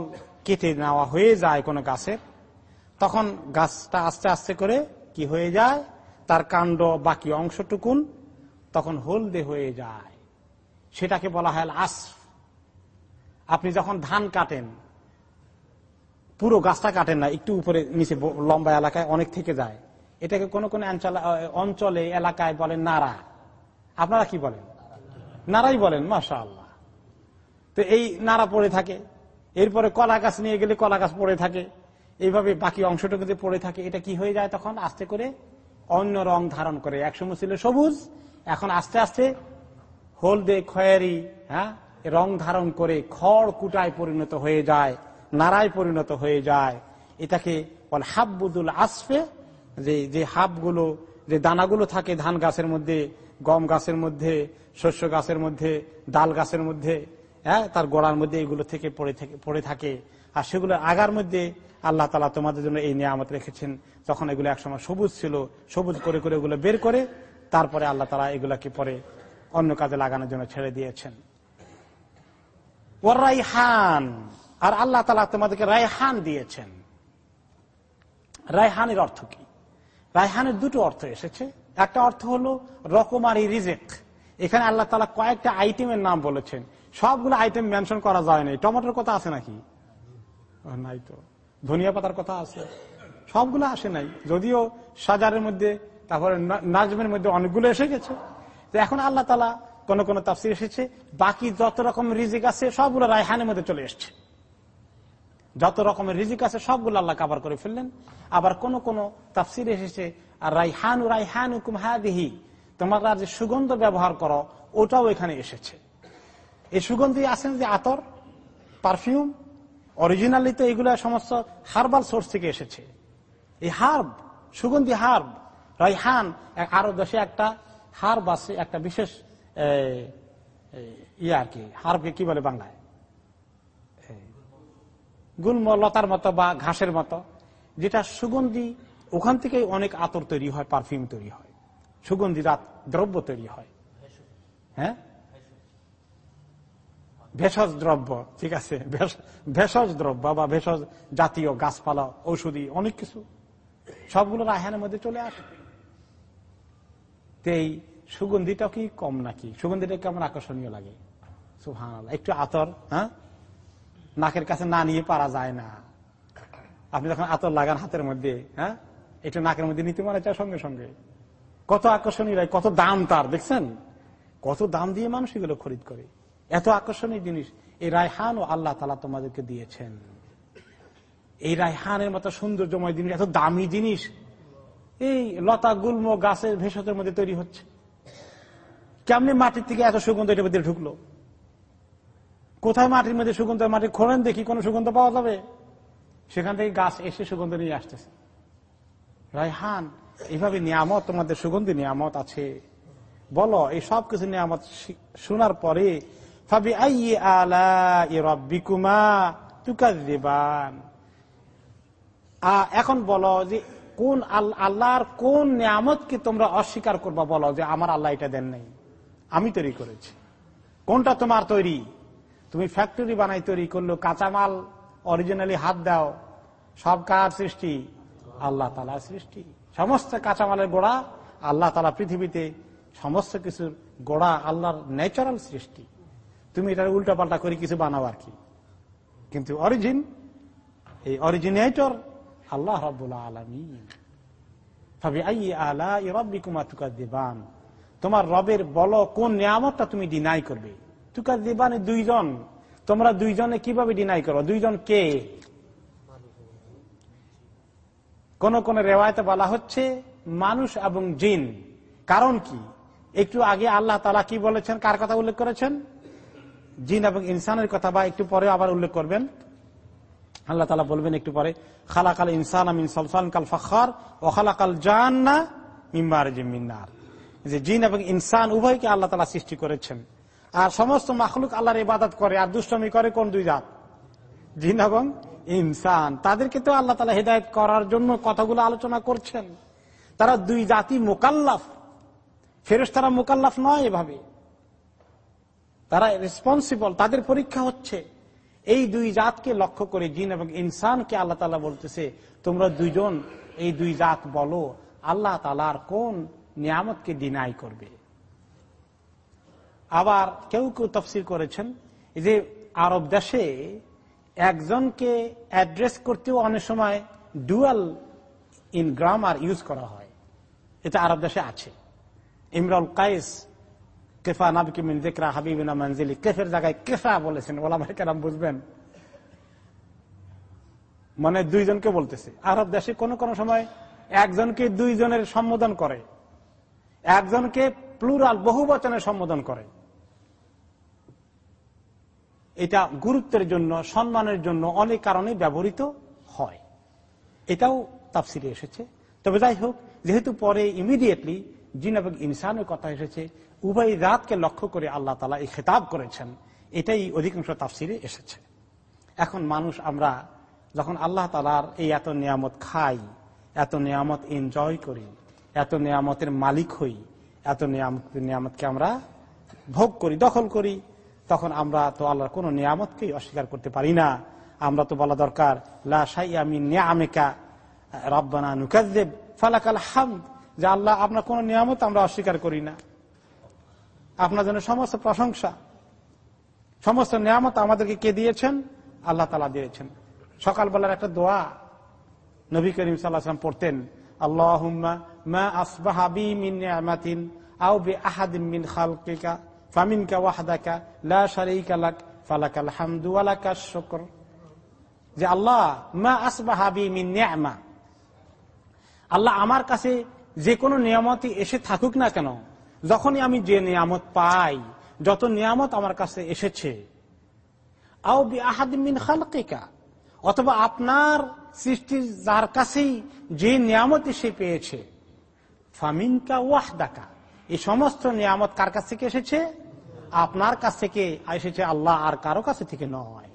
কেটে নেওয়া হয়ে যায় কোনো গাছের, তখন গাছটা আস্তে আস্তে করে কি হয়ে যায়? তার কাণ্ড বাকি অংশটুকুন তখন হলদে হয়ে যায়। সেটাকে বলা হয় আসফ আপনি যখন ধান কাটেন, পুরো গাছটা কাটেন না, একটু উপরে, নিচে, লম্বা এলাকায় অনেক থেকে যায়। এটাকে কোন কোন অঞ্চলে এলাকায় বলেন নাড়া আপনারা কি বলেন? নারাই বলেন মাসা আল্লাহ তো এই নাড়া পড়ে থাকে। এরপরে কলা গাছ নিয়ে গেলে কলা গাছ পড়ে থাকে। এইভাবে বাকি অংশটুকুতে পড়ে থাকে, এটা কি হয়ে যায় তখন? আস্তে করে অন্য রং ধারণ করে। একসময় ছিল সবুজ, এখন আস্তে আস্তে হলদে খয়েরি হ্যাঁ? রং ধারণ করে খড় কুটায় পরিণত হয়ে যায় নারায় পরিণত হয়ে যায়। এটাকে বল হাব্বুদুল আসফে, যে যে হাবগুলো, যে দানাগুলো থাকে ধান গাছের মধ্যে, গম গাছের মধ্যে, শস্য গাছের মধ্যে, ডাল গাছের মধ্যে হ্যাঁ তার গোড়ার মধ্যে এগুলো থেকে পড়ে থাকে আর সেগুলো আগার মধ্যে আল্লাহ তালা তোমাদের জন্য এই নিয়ামত রেখেছেন। তখন এগুলো একসময় সবুজ ছিল, সবুজ করে করে এগুলো বের করে, তারপরে আল্লাহ তালা এগুলাকে পরে অন্য কাজে লাগানোর জন্য ছেড়ে দিয়েছেন। ও রাইহান। আর আল্লাহ তালা তোমাদেরকে রায়হান দিয়েছেন। রায়হানের অর্থ কি? রায়হানের দুটো অর্থ এসেছে। একটা অর্থ হলো রকমারি রিজেক। এখানে আল্লাহ তালা কয়েকটা আইটেমের নাম বলেছেন। সবগুলো আইটেম মেনশন করা যায় নাই। টমেটোর কথা আছে নাকি? নাই তো। ধনিয়া পাতার কথা আছে। সবগুলো আসে নাই। যদিও সাজারের মধ্যে, তারপরে নাজমের মধ্যে অনেকগুলো এসে গেছে। তো এখন আল্লাহ তালা কোন কোন তাফসির এসেছে। বাকি যত রকম রিজিক আছে, সবগুলো রায়হানের মধ্যে চলে এসছে। যত রকমের রিজিক আছে, সবগুলো আল্লাহ কাবার করে ফেললেন। আবার কোন কোন তাফসির এসেছে, আর রাইহান রাইহান হুকুম হাদিহি, তোমরা যে সুগন্ধ ব্যবহার করো, ওটাও এখানে এসেছে। এই সুগন্ধি আছেন যে আতর, পারফিউম? অরিজিনালি তো এগুলো সমস্ত হার্বাল সোর্স থেকে এসেছে। এই হার্ব, সুগন্ধি হার্ব, রাইহান আরও দেশে একটা হার্ব আছে, একটা বিশেষ ইয়ে আর কি, হার্বকে কি বলে বাংলায়? গুলম লতার মতো বা ঘাসের মতো, যেটা সুগন্ধি, ওখান থেকে অনেক আতর তৈরি হয়, পারফিউম তৈরি হয়। সুগন্ধি দ্রব্য তৈরি হয়। হ্যাঁ? ভেষজ দ্রব্য, ঠিক আছে? ভেষজ দ্রব্য বা ভেষজ জাতীয় গাছপালা, ঔষধি, অনেক কিছু। সবগুলো রায়হানের মধ্যে চলে আসে। এই সুগন্ধিটা কি কম নাকি? সুগন্ধিটা কেমন আকর্ষণীয় লাগে? সুহান একটু আতর হ্যাঁ? নাকের কাছে না নিয়ে পারা যায় না। আপনি যখন আতর লাগান হাতের মধ্যে হ্যাঁ? একটু নাকের মধ্যে নিতে মনে চায় সঙ্গে সঙ্গে। কত আকর্ষণীয় কত দাম তার, দেখছেন? কত দাম দিয়ে মানুষ এগুলো খরিদ করে। এত আকর্ষণীয় জিনিস। এই রায়হান ও আল্লাহ তালা তোমাদেরকে দিয়েছেন। এই রায়হানের মতো সৌন্দর্যময় জিনিস, এত দামি জিনিস। এই লতা গুল্ম গাছের ভেষজের মধ্যে তৈরি হচ্ছে। কেমনি মাটির থেকে এত সুগন্ধ এটার মধ্যে ঢুকলো? কোথায় মাটির মধ্যে সুগন্ধ? মাটি খোলেন দেখি কোন সুগন্ধ পাওয়া যাবে? সেখান থেকে গাছ এসে সুগন্ধ নিয়ে আসতেছে। রায়হান এইভাবে নিয়ামত, তোমাদের সুগন্ধি নিয়ামত আছে। বলো, এই সব কিছু নিয়ামত শোনার পরে এখন বলো যে কোন আল্লাহর কোন নিয়ামতকে তোমরা অস্বীকার করবা? বলো যে আমার আল্লাহ এটা দেন নাই। আমি তৈরি করেছি। কোনটা তোমার তৈরি? তুমি ফ্যাক্টরি বানাই তৈরি করল, কাঁচামাল অরিজিনালি হাত দাও, সব কার সৃষ্টি? আল্লাহ তালা সৃষ্টি। সমস্ত কাঁচামালের গোড়া আল্লাহ তালা পৃথিবীতে সমস্ত কিছুর গোড়া আল্লাহর ন্যাচারাল সৃষ্টি। তুমি এটা উল্টা পাল্টা করে কিছু বানাও আর কি। কিন্তু অরিজিন এই অরিজিনেটর আল্লাহ দেবান তোমার রবের বলো কোন নিয়ামতটা তুমি ডিনাই করবে? তুকার দেবানে দুইজন। তোমরা দুইজনে কীভাবে ডিনাই করো? দুইজন কে? কোন কোন রেওয়ায়তে বলা হচ্ছে মানুষ এবং জিন। কারণ কি? একটু আগে আল্লাহ তালা কি বলেছেন? কার কথা উল্লেখ করেছেন? জিন এবং ইনসানের কথা বা একটু পরে আবার উল্লেখ করবেন। আল্লাহ তালা বলবেন একটু পরে, খালাকাল ইনসান আমিন সলফান কাল ফখর ও খালাকাল জান্না মিম্বার মিন্নার যে জিন এবং ইনসান উভয়কে আল্লাহ তালা সৃষ্টি করেছেন। আর সমস্ত মাখলুক আল্লাহর ইবাদত করে আর দুষ্টমি করে কোন দুই জাত? জিন এবং ইনসান। তাদেরকে তো আল্লাহ তালা হেদায়ত করার জন্য কথাগুলো আলোচনা করছেন। তারা দুই জাতি মোকাল্লাফ। ফেরেস তারা মোকাল্লাফ নয় এভাবে। তারা রেসপন্সিবল তাদের পরীক্ষা হচ্ছে। এই দুই জাতকে লক্ষ্য করে জিন এবং ইনসানকে আল্লাহ তালা বলতেছে, তোমরা দুইজন এই দুই জাত বলো, আল্লাহ তালার কোন নিয়ামতকে ডিনাই করবে? আবার কেউ কেউ তফসিল করেছেন যে আরব দেশে একজনকে অ্যাড্রেস করতেও অনেক সময় ডুয়াল ইন গ্রামার ইউজ করা হয়। এটা আরব দেশে আছে। ইমরাল কায়েস কেফা নাবিকে মিন দেখরা হাবিবিনা মঞ্জিলি কেফের জায়গায় কেফা বলেছেন ওলামাই কেরাম বুঝবেন। মানে দুইজনকে বলতেছে। আরব দেশে কোন কোন সময় একজনকে দুইজনের সম্বোধন করে, একজনকে প্লুরাল বহু বচনের সম্বোধন করে। এটা গুরুত্বের জন্য, সম্মানের জন্য অনেক কারণে ব্যবহৃত হয়। এটাও তাফসিরে এসেছে। তবে যাই হোক, যেহেতু পরে ইমিডিয়েটলি জিন এবং ইনসানের কথা এসেছে উভয় রাতকে লক্ষ্য করে আল্লাহ তালা এই খেতাব করেছেন। এটাই অধিকাংশ তাফসিরে এসেছে। এখন মানুষ আমরা যখন আল্লাহ তালার এই এত নিয়ামত খাই, এত নিয়ামত এনজয় করি, এত নিয়ামতের মালিক হই, এত নিয়ামত নিয়ামতকে আমরা ভোগ করি, দখল করি, তখন আমরা তো আল্লাহর কোন নিয়ামতকেই অস্বীকার করতে পারি না। আমরা তো বলা দরকার, লা সাইয়ামি নিয়ামেকা, রব্বানা ফালাকাল হামদ। যে আল্লাহ আপনার কোন নিয়ামত আমরা অস্বীকার করি না। আপনার জন্য সমস্ত প্রশংসা, সমস্ত নিয়ামত আমাদেরকে কে দিয়েছেন? আল্লাহ তালা দিয়েছেন। সকালবেলার একটা দোয়া নবী করিম সাল্লাহাম পড়তেন আল্লাহ মিন লা যে আল্লাহ মিন আল্লাহ আমার কাছে যে কোনো নিয়ামতই এসে থাকুক না কেন যখনই আমি যে নিয়ামত পাই, যত নিয়ামত আমার কাছে এসেছে অথবা আপনার সৃষ্টি যার কাছেই যে নিয়ামত সে পেয়েছে, ফামিনকা ওয়াহদাকা, এই সমস্ত নিয়ামত কার কাছ থেকে এসেছে? আপনার কাছ থেকে এসেছে আল্লাহ আর কারও কাছে থেকে নয়।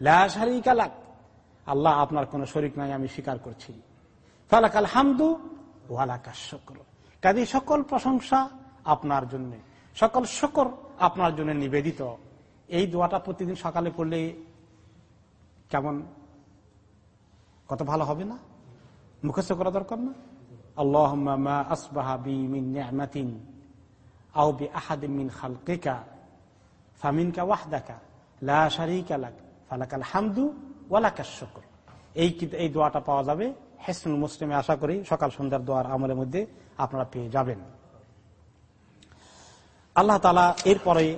লাক, আল্লাহ আপনার কোন শরিক নাই, আমি স্বীকার করছি। ফালাকাল হামদু ওয়ালাকা শকর। কাজে সকল প্রশংসা আপনার জন্য। সকল শকর আপনার জন্য নিবেদিত। এই দোয়াটা প্রতিদিন সকালে পড়লে কেমন? কত ভালো হবে না? মুখস্থ করা দরকার না? আল্লাহ বি মিন লা হামদু এই এই দোয়াটা পাওয়া যাবে হেসনুল মুসলিমে। আশা করি সকাল সন্ধ্যার দোয়ার আমলের মধ্যে আপনারা পেয়ে যাবেন। আল্লাহ তালা এরপরে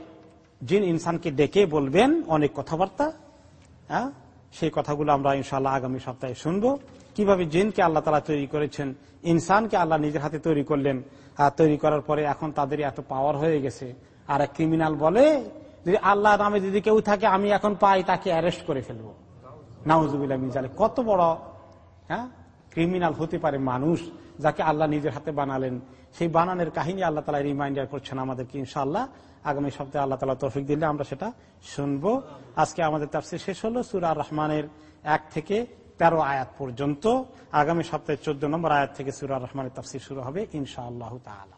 জিন ইনসানকে ডেকে বলবেন অনেক কথাবার্তা হ্যাঁ? সেই কথাগুলো আমরা ইনশাল্লাহ আগামী সপ্তাহে শুনব। কীভাবে জিনকে আল্লাহ তালা তৈরি করেছেন, ইনসানকে আল্লাহ নিজের হাতে তৈরি করলেন, আর তৈরি করার পরে এখন তাদের এত পাওয়ার হয়ে গেছে। আর এক ক্রিমিনাল বলে যদি আল্লাহ নামে যদি কেউ থাকে, আমি এখন পাই, তাকে অ্যারেস্ট করে ফেলব। নাউজুবিল্লাহ মিজালে কত বড় হ্যাঁ? ক্রিমিনাল হতে পারে মানুষ যাকে আল্লাহ নিজের হাতে বানালেন। সেই বানানের কাহিনী আল্লাহ তালা রিমাইন্ডার করছেন আমাদেরকে ইনশাল্লাহ আগামী সপ্তাহে আল্লাহ তালা তৌফিক দিলে আমরা সেটা শুনব। আজকে আমাদের তার শেষ হলো, সুরা রহমানের এক থেকে তেরো আয়াত পর্যন্ত। আগামী সপ্তাহে চোদ্দ নম্বর আয়াত থেকে সুরা রহমানের তাফসির শুরু হবে ইনশাআল্লাহ তালা